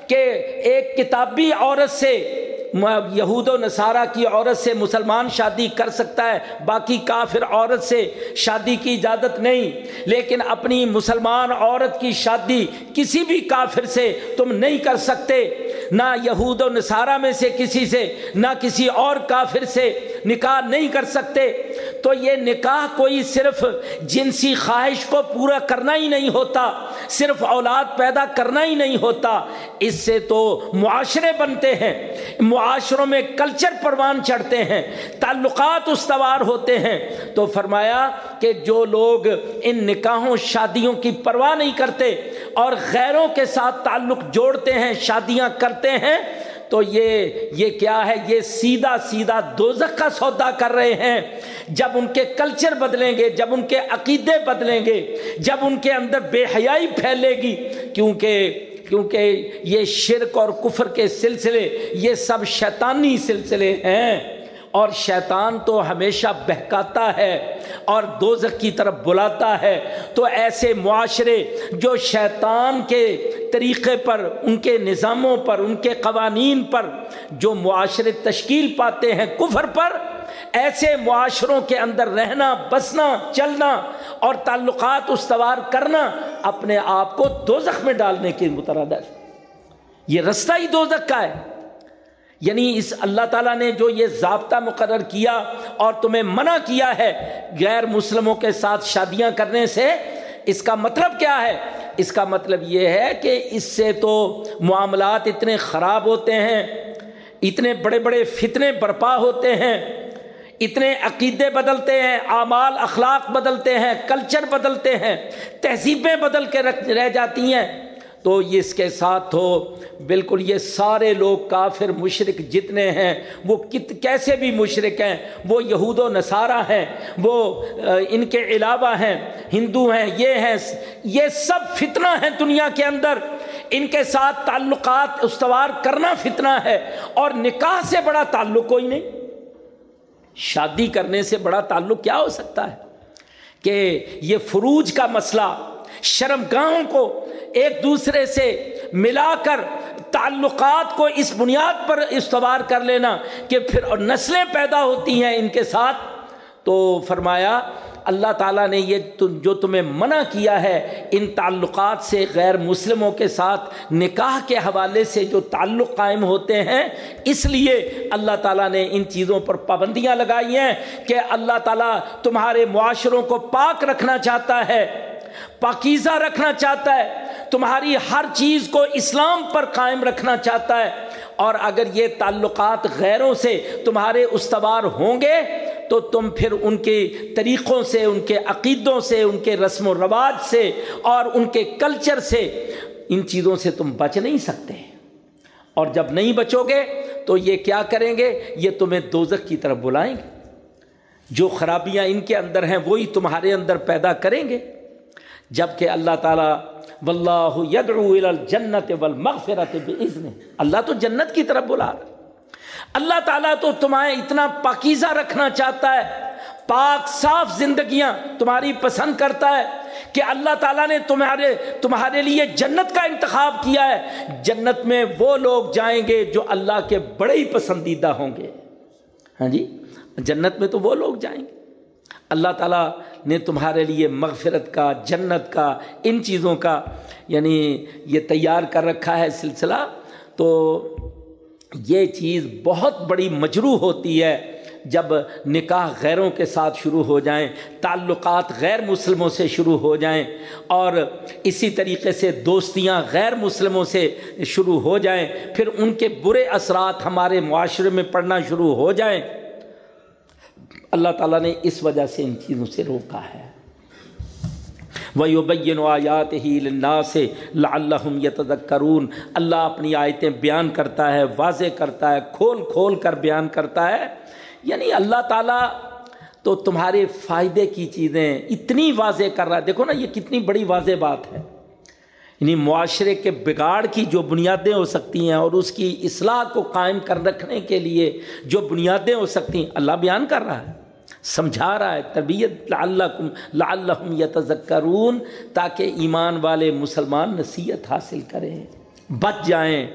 A: کہ ایک کتابی عورت سے یہود و نصارہ کی عورت سے مسلمان شادی کر سکتا ہے، باقی کافر عورت سے شادی کی اجازت نہیں۔ لیکن اپنی مسلمان عورت کی شادی کسی بھی کافر سے تم نہیں کر سکتے۔ نہ یہود و نصارہ میں سے کسی سے، نہ کسی اور کافر سے نکاح نہیں کر سکتے۔ تو یہ نکاح کوئی صرف جنسی خواہش کو پورا کرنا ہی نہیں ہوتا، صرف اولاد پیدا کرنا ہی نہیں ہوتا۔ اس سے تو معاشرے بنتے ہیں، معاشروں میں کلچر پروان چڑھتے ہیں، تعلقات استوار ہوتے ہیں۔ تو فرمایا کہ جو لوگ ان نکاحوں، شادیوں کی پرواہ نہیں کرتے اور غیروں کے ساتھ تعلق جوڑتے ہیں، شادیاں کرتے ہیں تو یہ یہ کیا ہے؟ یہ سیدھا سیدھا دوزخ کا سودا کر رہے ہیں۔ جب ان کے کلچر بدلیں گے، جب ان کے عقیدے بدلیں گے، جب ان کے اندر بے حیائی پھیلے گی، کیونکہ کیونکہ یہ شرک اور کفر کے سلسلے، یہ سب شیطانی سلسلے ہیں۔ اور شیطان تو ہمیشہ بہکاتا ہے اور دوزخ کی طرف بلاتا ہے تو ایسے معاشرے جو شیطان کے طریقے پر، ان کے نظاموں پر، ان کے قوانین پر، جو معاشرے تشکیل پاتے ہیں کفر پر، ایسے معاشروں کے اندر رہنا، بسنا، چلنا اور تعلقات استوار کرنا اپنے آپ کو دوزخ میں ڈالنے کے مترادہ یہ رستہ ہی دوزخ کا ہے۔ یعنی اس اللہ تعالیٰ نے جو یہ ضابطہ مقرر کیا اور تمہیں منع کیا ہے غیر مسلموں کے ساتھ شادیاں کرنے سے، اس کا مطلب کیا ہے؟ اس کا مطلب یہ ہے کہ اس سے تو معاملات اتنے خراب ہوتے ہیں، اتنے بڑے بڑے فتنے برپا ہوتے ہیں، اتنے عقیدے بدلتے ہیں، اعمال اخلاق بدلتے ہیں، کلچر بدلتے ہیں، تہذیبیں بدل کے رہ جاتی ہیں۔ تو یہ اس کے ساتھ ہو۔ بالکل یہ سارے لوگ کافر مشرق جتنے ہیں، وہ کت، کیسے بھی مشرق ہیں، وہ یہود و نصارہ ہیں، وہ ان کے علاوہ ہیں، ہندو ہیں، یہ ہیں، یہ سب فتنہ ہیں دنیا کے اندر۔ ان کے ساتھ تعلقات، استوار کرنا فتنہ ہے اور نکاح سے بڑا تعلق کوئی نہیں۔ شادی کرنے سے بڑا تعلق کیا ہو سکتا ہے؟ کہ یہ فروج کا مسئلہ شرم گاہوں کو ایک دوسرے سے ملا کر تعلقات کو اس بنیاد پر استوار کر لینا کہ پھر نسلیں پیدا ہوتی ہیں ان کے ساتھ۔ تو فرمایا، اللہ تعالیٰ نے یہ جو تمہیں منع کیا ہے، ان تعلقات سے غیر مسلموں کے ساتھ نکاح کے حوالے سے جو تعلق قائم ہوتے ہیں، اس لیے اللہ تعالیٰ نے ان چیزوں پر پابندیاں لگائی ہیں کہ اللہ تعالیٰ تمہارے معاشروں کو پاک رکھنا چاہتا ہے۔ پاکیزہ رکھنا چاہتا ہے، تمہاری ہر چیز کو اسلام پر قائم رکھنا چاہتا ہے۔ اور اگر یہ تعلقات غیروں سے تمہارے استوار ہوں گے، تو تم پھر ان کے طریقوں سے، ان کے عقیدوں سے، ان کے رسم و رواج سے اور ان کے کلچر سے ان چیزوں سے تم بچ نہیں سکتے۔ اور جب نہیں بچو گے، تو یہ کیا کریں گے؟ یہ تمہیں دوزخ کی طرف بلائیں گے۔ جو خرابیاں ان کے اندر ہیں، وہی تمہارے اندر پیدا کریں گے۔ جبکہ اللہ تعالیٰ واللہ یدعو الى الجنت والمغفرت باذن اللہ تو جنت کی طرف بلا رہا اللہ تعالیٰ تو تمہیں اتنا پاکیزہ رکھنا چاہتا ہے، پاک صاف زندگیاں تمہاری پسند کرتا ہے کہ اللہ تعالیٰ نے تمہارے تمہارے لیے جنت کا انتخاب کیا ہے۔ جنت میں وہ لوگ جائیں گے جو اللہ کے بڑے ہی پسندیدہ ہوں گے۔ ہاں جی؟ جنت میں تو وہ لوگ جائیں گے۔ اللہ تعالیٰ نے تمہارے لیے مغفرت کا، جنت کا، ان چیزوں کا یعنی یہ تیار کر رکھا ہے سلسلہ۔ تو یہ چیز بہت بڑی مجروح ہوتی ہے جب نکاح غیروں کے ساتھ شروع ہو جائیں، تعلقات غیر مسلموں سے شروع ہو جائیں، اور اسی طریقے سے دوستیاں غیر مسلموں سے شروع ہو جائیں، پھر ان کے برے اثرات ہمارے معاشرے میں پڑنا شروع ہو جائیں۔ اللہ تعالیٰ نے اس وجہ سے ان چیزوں سے روکا ہے۔ وَيُبَيِّنُ آيَاتِهِ لِلنَّاسِ لَعَلَّهُمْ يَتَذَكَّرُونَ۔ اللہ اپنی آیتیں بیان کرتا ہے، واضح کرتا ہے، کھول کھول کر بیان کرتا ہے۔ یعنی اللہ تعالیٰ تو تمہارے فائدے کی چیزیں اتنی واضح کر رہا ہے۔ دیکھو نا، یہ کتنی بڑی واضح بات ہے۔ یعنی معاشرے کے بگاڑ کی جو بنیادیں ہو سکتی ہیں اور اس کی اصلاح کو قائم کر رکھنے کے لیے جو بنیادیں ہو سکتی ہیں، اللہ بیان کر رہا ہے۔ سمجھا رہا ہے طبیعت لعلکم لعلہم یتذکرون، تاکہ ایمان والے مسلمان نصیحت حاصل کریں۔ بچ جائیں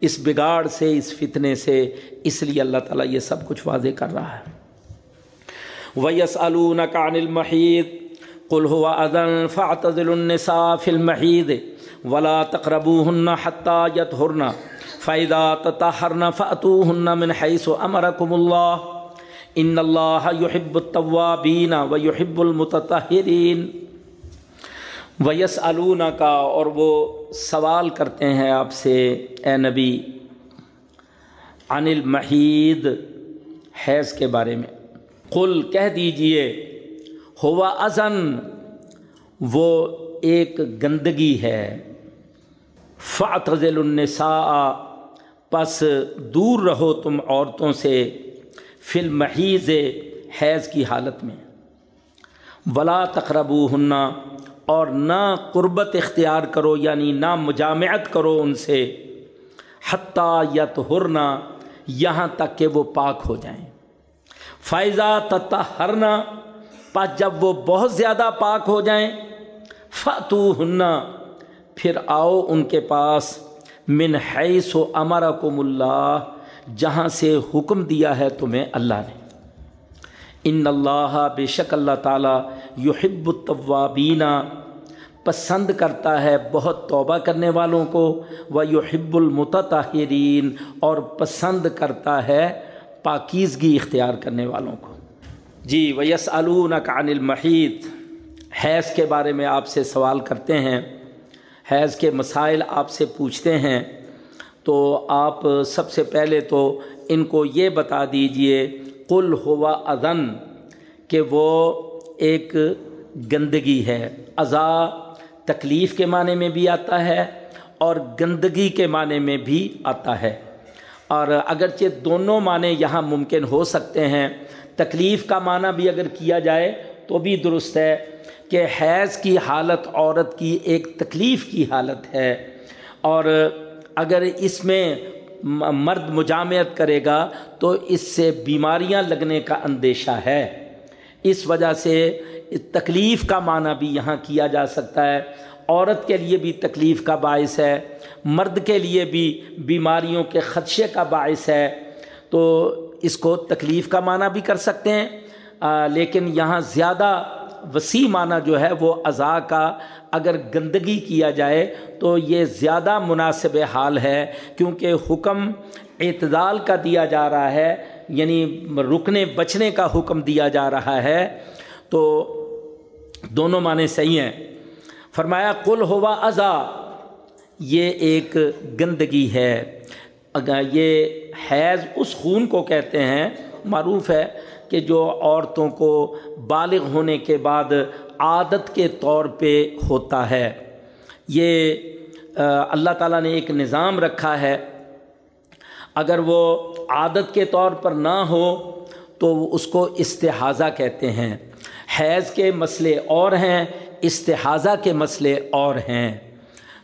A: اس بگاڑ سے، اس فتنے سے۔ اس لیے اللہ تعالیٰ یہ سب کچھ واضح کر رہا ہے۔ وَيَسْأَلُونَكَ عَنِ الْمَحِيدِ قُلْ هُوَ أَذَنْ فَاعْتَزِلُوا النِّسَاءَ فِي الْمَحِيدِ وَلَا تَقْرَبُوهُنَّ حَتَّى يَطْهُرْنَ۔ فَإِذَا تَطَهَّرْنَ فَأْتُوهُنَّ مِنْ حَيْثُ أَمَرَكُمُ اللَّهُ۔ ان اللہ یحب الطوابین و یحب المتطہرین ویس علون کا اور وہ سوال کرتے ہیں آپ سے، اے نبی، عن المحید، حیض کے بارے میں۔ قل، کہہ دیجیے ہوا ازن وہ ایک گندگی ہے۔ فعتزل النساء، پس دور رہو تم عورتوں سے۔ فل محیض حیض کی حالت میں۔ ولا تقربو ہننا اور نہ قربت اختیار کرو یعنی نہ مجامعت کرو ان سے، حتیٰ یت ہرنا یہاں تک کہ وہ پاک ہو جائیں۔ فائزہ تتا ہرنا پس جب وہ بہت زیادہ پاک ہو جائیں فتو ہننا پھر آؤ ان کے پاس، من حیث و امرکم اللہ جہاں سے حکم دیا ہے تمہیں اللہ نے۔ ان اللہ بے شک اللہ تعالیٰ یحب الطوابینہ پسند کرتا ہے بہت توبہ کرنے والوں کو وہ یحب المتطہرین، اور پسند کرتا ہے پاکیزگی اختیار کرنے والوں کو۔ جی ویس علون عن المحید حیض کے بارے میں آپ سے سوال کرتے ہیں، حیض کے مسائل آپ سے پوچھتے ہیں۔ تو آپ سب سے پہلے تو ان کو یہ بتا دیجیے، قل ہوا اذن کہ وہ ایک گندگی ہے۔ ازا تکلیف کے معنی میں بھی آتا ہے اور گندگی کے معنی میں بھی آتا ہے۔ اور اگرچہ دونوں معنی یہاں ممکن ہو سکتے ہیں، تکلیف کا معنی بھی اگر کیا جائے تو بھی درست ہے کہ حیض کی حالت عورت کی ایک تکلیف کی حالت ہے۔ اور اگر اس میں مرد مجامعت کرے گا تو اس سے بیماریاں لگنے کا اندیشہ ہے۔ اس وجہ سے تکلیف کا معنی بھی یہاں کیا جا سکتا ہے۔ عورت کے لیے بھی تکلیف کا باعث ہے، مرد کے لیے بھی بیماریوں کے خدشے کا باعث ہے۔ تو اس کو تکلیف کا معنی بھی کر سکتے ہیں۔ لیکن یہاں زیادہ وسیع معنی جو ہے وہ اعضاء کا اگر گندگی کیا جائے تو یہ زیادہ مناسب حال ہے کیونکہ حکم اعتدال کا دیا جا رہا ہے یعنی رکنے بچنے کا حکم دیا جا رہا ہے۔ تو دونوں معنی صحیح ہیں۔ فرمایا کل ہوا ازا یہ ایک گندگی ہے۔ اگر یہ حیض اس خون کو کہتے ہیں، معروف ہے۔ کہ جو عورتوں کو بالغ ہونے کے بعد عادت کے طور پہ ہوتا ہے۔ یہ اللہ تعالیٰ نے ایک نظام رکھا ہے۔ اگر وہ عادت کے طور پر نہ ہو تو اس کو استحاضہ کہتے ہیں۔ حیض کے مسئلے اور ہیں، استحاضہ کے مسئلے اور ہیں۔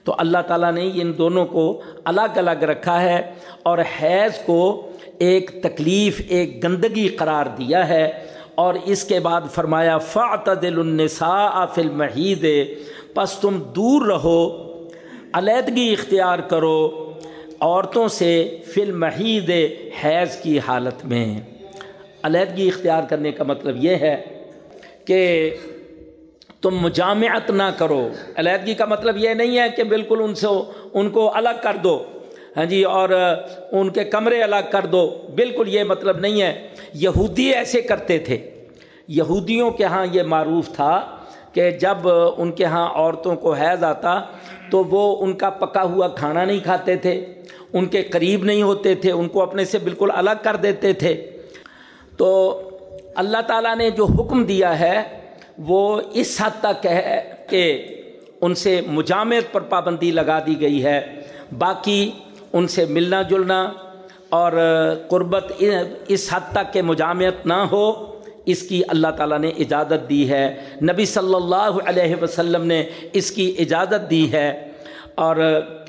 A: تو اللہ تعالیٰ نے ان دونوں کو الگ الگ رکھا ہے اور حیض کو ایک تکلیف، ایک گندگی قرار دیا ہے۔ اور اس کے بعد فرمایا فعتدل النساء فی المحید پس تم دور رہو، علیحدگی اختیار کرو، عورتوں سے فی المحید حیض کی حالت میں۔ علیحدگی اختیار کرنے کا مطلب یہ ہے کہ تم مجامعت نہ کرو۔ علیحدگی کا مطلب یہ نہیں ہے کہ بالکل ان سے، ان کو الگ کر دو۔ ہاں جی اور ان کے کمرے الگ کر دو۔ بالکل یہ مطلب نہیں ہے۔ یہودی ایسے کرتے تھے۔ یہودیوں کے ہاں یہ معروف تھا کہ جب ان کے ہاں عورتوں کو حیض آتا تو وہ ان کا پکا ہوا کھانا نہیں کھاتے تھے۔ ان کے قریب نہیں ہوتے تھے۔ ان کو اپنے سے بالکل الگ کر دیتے تھے۔ تو اللہ تعالیٰ نے جو حکم دیا ہے، وہ اس حد تک ہے کہ ان سے مجامعت پر پابندی لگا دی گئی ہے۔ باقی ان سے ملنا جلنا اور قربت اس حد تک کہ مجامعت نہ ہو، اس کی اللہ تعالیٰ نے اجازت دی ہے۔ نبی صلی اللہ علیہ وسلم نے اس کی اجازت دی ہے۔ اور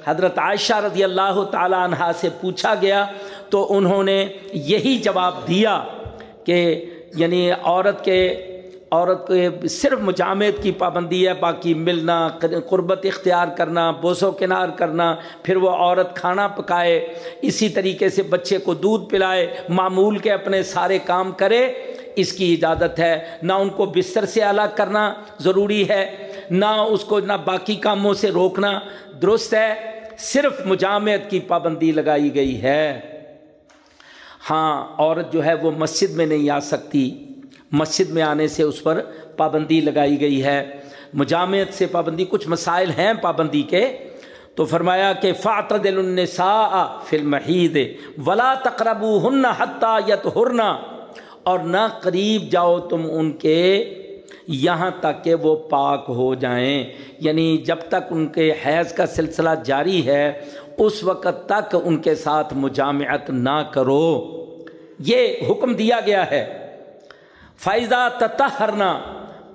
A: حضرت عائشہ رضی اللہ تعالیٰ عنہ سے پوچھا گیا تو انہوں نے یہی جواب دیا کہ یعنی عورت کے عورت کو صرف مجامعت کی پابندی ہے، باقی ملنا، قربت اختیار کرنا بوس و کنار کرنا، پھر وہ عورت کھانا پکائے، اسی طریقے سے بچے کو دودھ پلائے، معمول کے اپنے سارے کام کرے، اس کی اجازت ہے۔ نہ ان کو بستر سے الگ کرنا ضروری ہے، نہ اس کو نہ باقی کاموں سے روکنا۔ درست ہے، صرف مجامعت کی پابندی لگائی گئی ہے۔ ہاں عورت جو ہے وہ مسجد میں نہیں آ سکتی۔ مسجد میں آنے سے اس پر پابندی لگائی گئی ہے۔ مجامعت سے پابندی، کچھ مسائل ہیں پابندی کے۔ تو فرمایا کہ فاتدل النساء فی المحید ولا تقرب ہن حتیٰ یت اور نہ قریب جاؤ تم ان کے یہاں تک کہ وہ پاک ہو جائیں۔ یعنی جب تک ان کے حیض کا سلسلہ جاری ہے، اس وقت تک ان کے ساتھ مجامعت نہ کرو۔ یہ حکم دیا گیا ہے۔ فائزہ تتحرنا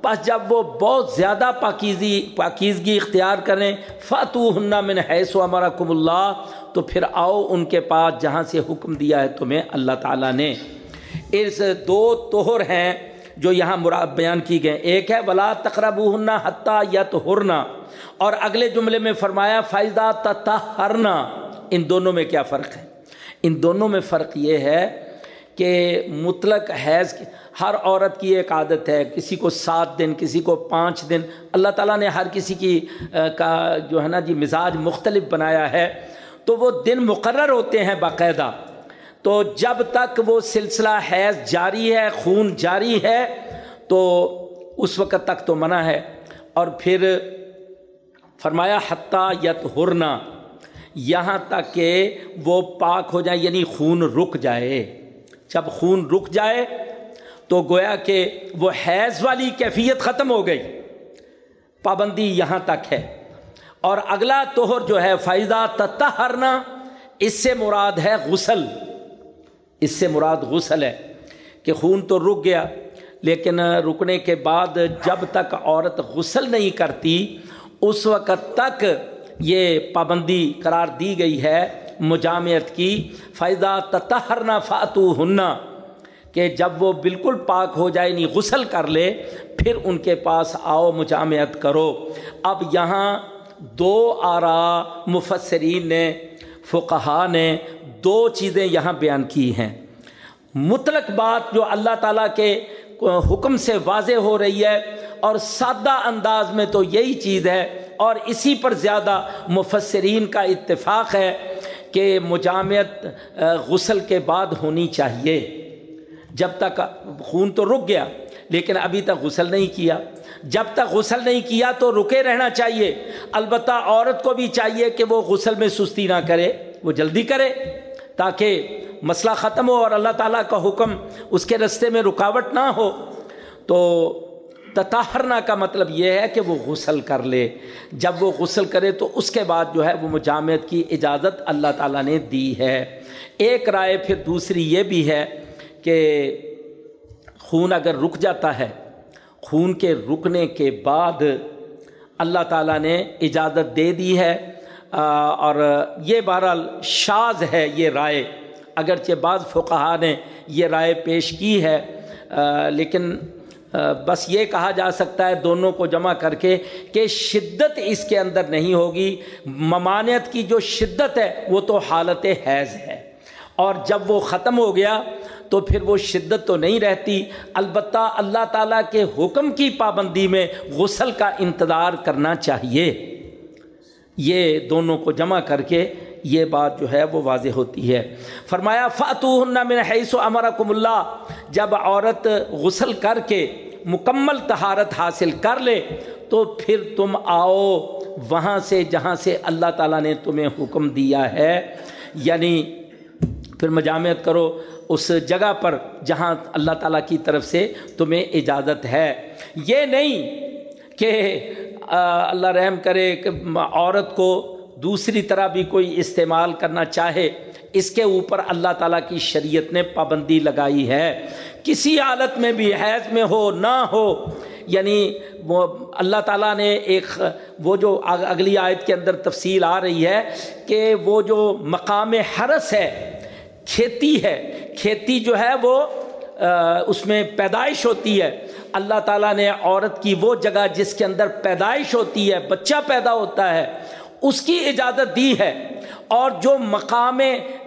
A: پس جب وہ بہت زیادہ پاکیزی پاکیزگی اختیار کریں فاتو ہننا من حیث و ہمارا کم اللہ تو پھر آؤ ان کے پاس جہاں سے حکم دیا ہے تمہیں اللہ تعالیٰ نے۔ اس دو توہر ہیں جو یہاں مراد بیان کی گئے۔ ایک ہے، ولا تقرب ہننا حتیٰ یت ہرنا اور اگلے جملے میں فرمایا فائدہ تتحرنا ان دونوں میں کیا فرق ہے؟ ان دونوں میں فرق یہ ہے کہ مطلق حیض ہر عورت کی ایک عادت ہے، کسی کو سات دن، کسی کو پانچ دن۔ اللہ تعالیٰ نے ہر کسی کی کا جو ہے نا جی مزاج مختلف بنایا ہے۔ تو وہ دن مقرر ہوتے ہیں باقاعدہ۔ تو جب تک وہ سلسلہ حیض جاری ہے، خون جاری ہے، تو اس وقت تک تو منع ہے۔ اور پھر فرمایا، حتیٰ یت ہرنا یہاں تک کہ وہ پاک ہو جائے یعنی خون رک جائے۔ جب خون رک جائے تو گویا کہ وہ حیض والی کیفیت ختم ہو گئی۔ پابندی یہاں تک ہے۔ اور اگلا توہر جو ہے فائدہ تتحرنا اس سے مراد ہے غسل۔ اس سے مراد غسل ہے کہ خون تو رک گیا، لیکن رکنے کے بعد جب تک عورت غسل نہیں کرتی، اس وقت تک یہ پابندی قرار دی گئی ہے۔ مجامعت کی فائدہ تتحرنا فاتو ہننا کہ جب وہ بالکل پاک ہو جائے نہیں غسل کر لے، پھر ان کے پاس آؤ مجامعت کرو۔ اب یہاں دو آرا مفسرین نے، فقہا نے دو چیزیں یہاں بیان کی ہیں۔ مطلق بات جو اللہ تعالیٰ کے حکم سے واضح ہو رہی ہے، اور سادہ انداز میں تو یہی چیز ہے، اور اسی پر زیادہ مفسرین کا اتفاق ہے۔ کہ مجامعت غسل کے بعد ہونی چاہیے۔ جب تک خون تو رک گیا، لیکن ابھی تک غسل نہیں کیا۔ جب تک غسل نہیں کیا تو رکے رہنا چاہیے۔ البتہ عورت کو بھی چاہیے کہ وہ غسل میں سستی نہ کرے، وہ جلدی کرے، تاکہ مسئلہ ختم ہو اور اللہ تعالیٰ کا حکم اس کے رستے میں رکاوٹ نہ ہو۔ تو تطہرنا کا مطلب یہ ہے کہ وہ غسل کر لے۔ جب وہ غسل کرے تو اس کے بعد جو ہے وہ مجامعت کی اجازت اللہ تعالیٰ نے دی ہے۔ ایک رائے پھر دوسری یہ بھی ہے کہ خون اگر رک جاتا ہے، خون کے رکنے کے بعد اللہ تعالیٰ نے اجازت دے دی ہے۔ اور یہ بہرحال شاز ہے یہ رائے۔ اگرچہ بعض فقہا نے یہ رائے پیش کی ہے لیکن بس یہ کہا جا سکتا ہے دونوں کو جمع کر کے کہ شدت اس کے اندر نہیں ہوگی۔ ممانعت کی جو شدت ہے، وہ تو حالت حیض ہے۔ اور جب وہ ختم ہو گیا، تو پھر وہ شدت تو نہیں رہتی۔ البتہ اللہ تعالیٰ کے حکم کی پابندی میں غسل کا انتظار کرنا چاہیے۔ یہ دونوں کو جمع کر کے یہ بات جو ہے، وہ واضح ہوتی ہے۔ فرمایا فاتو من حیث و امرکم اللہ جب عورت غسل کر کے مکمل تہارت حاصل کر لے، تو پھر تم آؤ وہاں سے جہاں سے اللہ تعالیٰ نے تمہیں حکم دیا ہے۔ یعنی پھر مجامعت کرو اس جگہ پر جہاں اللہ تعالیٰ کی طرف سے تمہیں اجازت ہے۔ یہ نہیں کہ اللہ رحم کرے کہ عورت کو دوسری طرح بھی کوئی استعمال کرنا چاہے۔ اس کے اوپر اللہ تعالیٰ کی شریعت نے پابندی لگائی ہے۔ کسی حالت میں بھی حیض میں ہو، نہ ہو یعنی وہ اللہ تعالیٰ نے ایک وہ جو اگلی آیت کے اندر تفصیل آ رہی ہے کہ وہ جو مقام حرس ہے، کھیتی ہے، کھیتی جو ہے وہ اس میں پیدائش ہوتی ہے۔ اللہ تعالیٰ نے عورت کی وہ جگہ جس کے اندر پیدائش ہوتی ہے، بچہ پیدا ہوتا ہے، اس کی اجازت دی ہے۔ اور جو مقام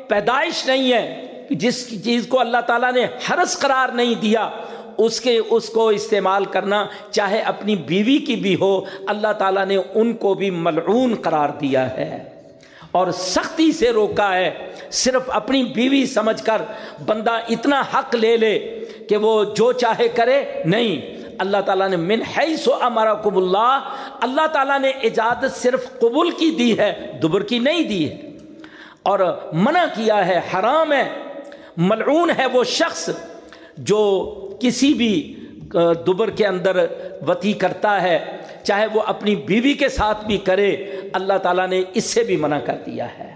A: پیدائش نہیں ہے جس چیز کو اللہ تعالیٰ نے حرس قرار نہیں دیا، اس کے اس کو استعمال کرنا، چاہے اپنی بیوی کی بھی ہو، اللہ تعالیٰ نے ان کو بھی ملعون قرار دیا ہے۔ اور سختی سے روکا ہے۔ صرف اپنی بیوی سمجھ کر بندہ اتنا حق لے لے کہ وہ جو چاہے کرے۔ نہیں، اللہ تعالیٰ نے من حیث و امارا کب اللہ اللہ تعالیٰ نے اجازت صرف قبول کی دی ہے، دبر کی نہیں دی ہے۔ اور منع کیا ہے، حرام ہے۔ ملعون ہے وہ شخص جو کسی بھی دبر کے اندر وتی کرتا ہے، چاہے وہ اپنی بیوی کے ساتھ بھی کرے، اللہ تعالیٰ نے اس سے بھی منع کر دیا ہے۔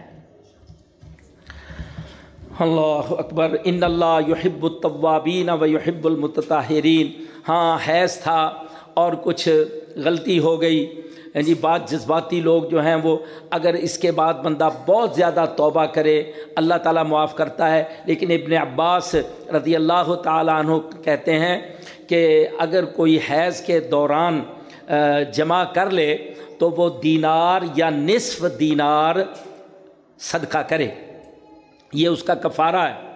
A: اللہ اکبر، ان اللہ یحب الطوابین و یحب المتطہرین۔ ہاں حیض تھا اور کچھ غلطی ہو گئی۔ جی بات جذباتی لوگ جو ہیں وہ اگر اس کے بعد بندہ بہت زیادہ توبہ کرے، اللہ تعالیٰ معاف کرتا ہے۔ لیکن ابن عباس رضی اللہ تعالیٰ عنہ کہتے ہیں کہ اگر کوئی حیض کے دوران جمع کر لے تو وہ دینار یا نصف دینار صدقہ کرے۔ یہ اس کا کفارہ ہے۔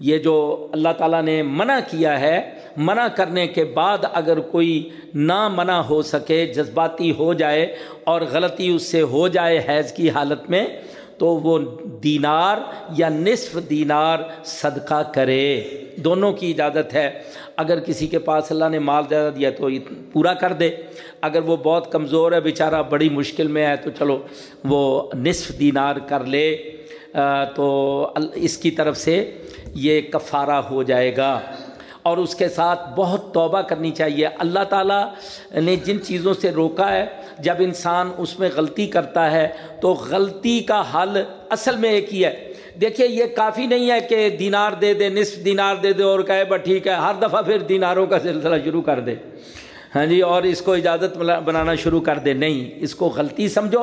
A: یہ جو اللہ تعالیٰ نے منع کیا ہے منع کرنے کے بعد اگر کوئی نہ منع ہو سکے، جذباتی ہو جائے اور غلطی اس سے ہو جائے حیض کی حالت میں، تو وہ دینار یا نصف دینار صدقہ کرے۔ دونوں کی اجازت ہے۔ اگر کسی کے پاس اللہ نے مال زیادہ دیا تو پورا کر دے، اگر وہ بہت کمزور ہے، بیچارہ بڑی مشکل میں ہے، تو چلو وہ نصف دینار کر لے۔ تو اس کی طرف سے یہ کفارہ ہو جائے گا۔ اور اس کے ساتھ بہت توبہ کرنی چاہیے۔ اللہ تعالیٰ نے جن چیزوں سے روکا ہے، جب انسان اس میں غلطی کرتا ہے، تو غلطی کا حل اصل میں ایک ہی ہے۔ دیکھیے، یہ کافی نہیں ہے کہ دینار دے دے، نصف دینار دے دے اور کہے بس ٹھیک ہے، ہر دفعہ پھر دیناروں کا سلسلہ شروع کر دے۔ ہاں جی اور اس کو اجازت بنانا شروع کر دے۔ نہیں، اس کو غلطی سمجھو۔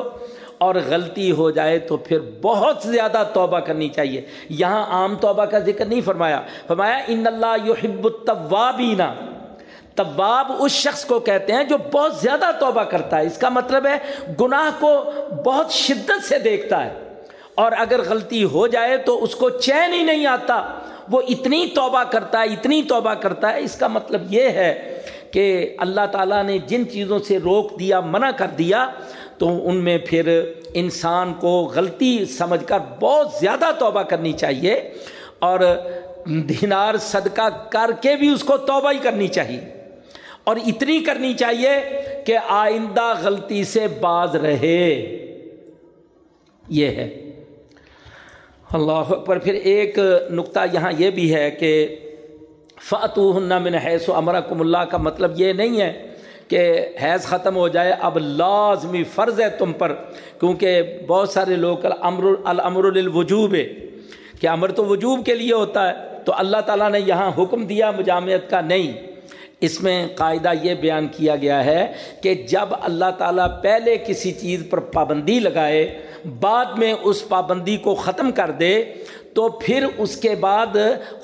A: اور غلطی ہو جائے تو پھر بہت زیادہ توبہ کرنی چاہیے۔ یہاں عام توبہ کا ذکر نہیں فرمایا۔ فرمایا، ان اللہ یحب التوابین. طواب اس شخص کو کہتے ہیں جو بہت زیادہ توبہ کرتا ہے۔ اس کا مطلب ہے، گناہ کو بہت شدت سے دیکھتا ہے۔ اور اگر غلطی ہو جائے تو اس کو چین ہی نہیں آتا۔ وہ اتنی توبہ کرتا ہے، اتنی توبہ کرتا ہے۔ اس کا مطلب یہ ہے کہ اللہ تعالیٰ نے جن چیزوں سے روک دیا، منع کر دیا تو ان میں پھر انسان کو غلطی سمجھ کر بہت زیادہ توبہ کرنی چاہیے اور دینار صدقہ کر کے بھی اس کو توبہ ہی کرنی چاہیے اور اتنی کرنی چاہیے کہ آئندہ غلطی سے باز رہے۔ یہ ہے۔ اللہ پر پھر ایک نقطہ یہاں یہ بھی ہے کہ فاتو من حیث و امرکم اللہ کا مطلب یہ نہیں ہے کہ حیض ختم ہو جائے، اب لازمی فرض ہے تم پر، کیونکہ بہت سارے لوگ الامر الامر الوجوب ہے۔ کہ امر تو وجوب کے لیے ہوتا ہے، تو اللہ تعالیٰ نے یہاں حکم دیا مجامعت کا نہیں۔ اس میں قاعدہ یہ بیان کیا گیا ہے کہ جب اللہ تعالیٰ پہلے کسی چیز پر پابندی لگائے، بعد میں اس پابندی کو ختم کر دے، تو پھر اس کے بعد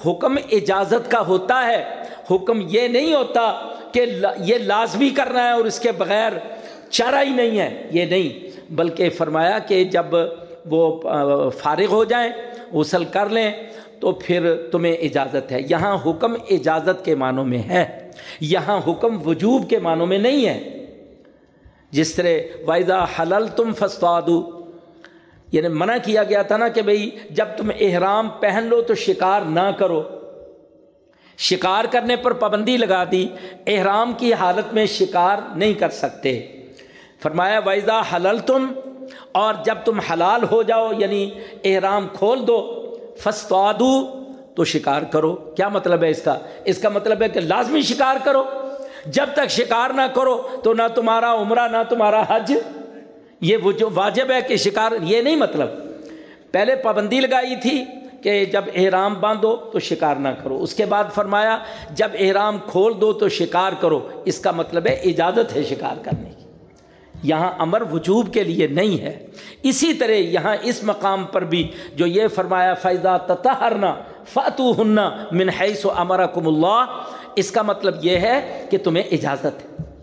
A: حکم اجازت کا ہوتا ہے۔ حکم یہ نہیں ہوتا کہ یہ لازمی کرنا ہے اور اس کے بغیر چارہ ہی نہیں ہے، یہ نہیں۔ بلکہ فرمایا کہ جب وہ فارغ ہو جائیں، غسل کر لیں، تو پھر تمہیں اجازت ہے۔ یہاں حکم اجازت کے معنوں میں ہے۔ یہاں حکم وجوب کے معنوں میں نہیں ہے۔ جس طرح وائدہ حلل تم فسوادو یعنی منع کیا گیا تھا نا کہ بھئی جب تم احرام پہن لو تو شکار نہ کرو۔ شکار کرنے پر پابندی لگا دی، احرام کی حالت میں شکار نہیں کر سکتے۔ فرمایا وائزہ حلل تم اور جب تم حلال ہو جاؤ یعنی احرام کھول دو فستوادو تو شکار کرو۔ کیا مطلب ہے اس کا؟ اس کا مطلب ہے کہ لازمی شکار کرو۔ جب تک شکار نہ کرو، تو نہ تمہارا عمرہ، نہ تمہارا حج۔ یہ وہ جو واجب ہے کہ شکار، یہ نہیں مطلب۔ پہلے پابندی لگائی تھی کہ جب احرام باندھو تو شکار نہ کرو۔ اس کے بعد فرمایا، جب احرام کھول دو تو شکار کرو۔ اس کا مطلب ہے اجازت ہے شکار کرنے کی۔ یہاں امر وجوب کے لیے نہیں ہے۔ اسی طرح یہاں اس مقام پر بھی جو یہ فرمایا فیضا تطہرنا فاتو ہننا من حیث و امرکم اللہ اس کا مطلب یہ ہے کہ تمہیں اجازت ہے۔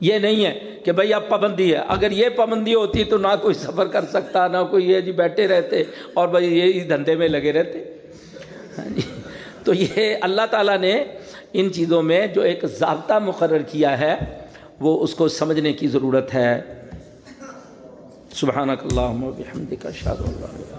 A: یہ نہیں ہے کہ بھائی اب پابندی ہے۔ اگر یہ پابندی ہوتی تو نہ کوئی سفر کر سکتا، نہ کوئی یہ جی بیٹھے رہتے اور بھائی یہ اس دھندے میں لگے رہتے۔ ہاں جی۔ تو یہ اللہ تعالیٰ نے ان چیزوں میں جو ایک ضابطہ مقرر کیا ہے، وہ اس کو سمجھنے کی ضرورت ہے۔ سبحانک اللہم و بحمدک اشہد اللہ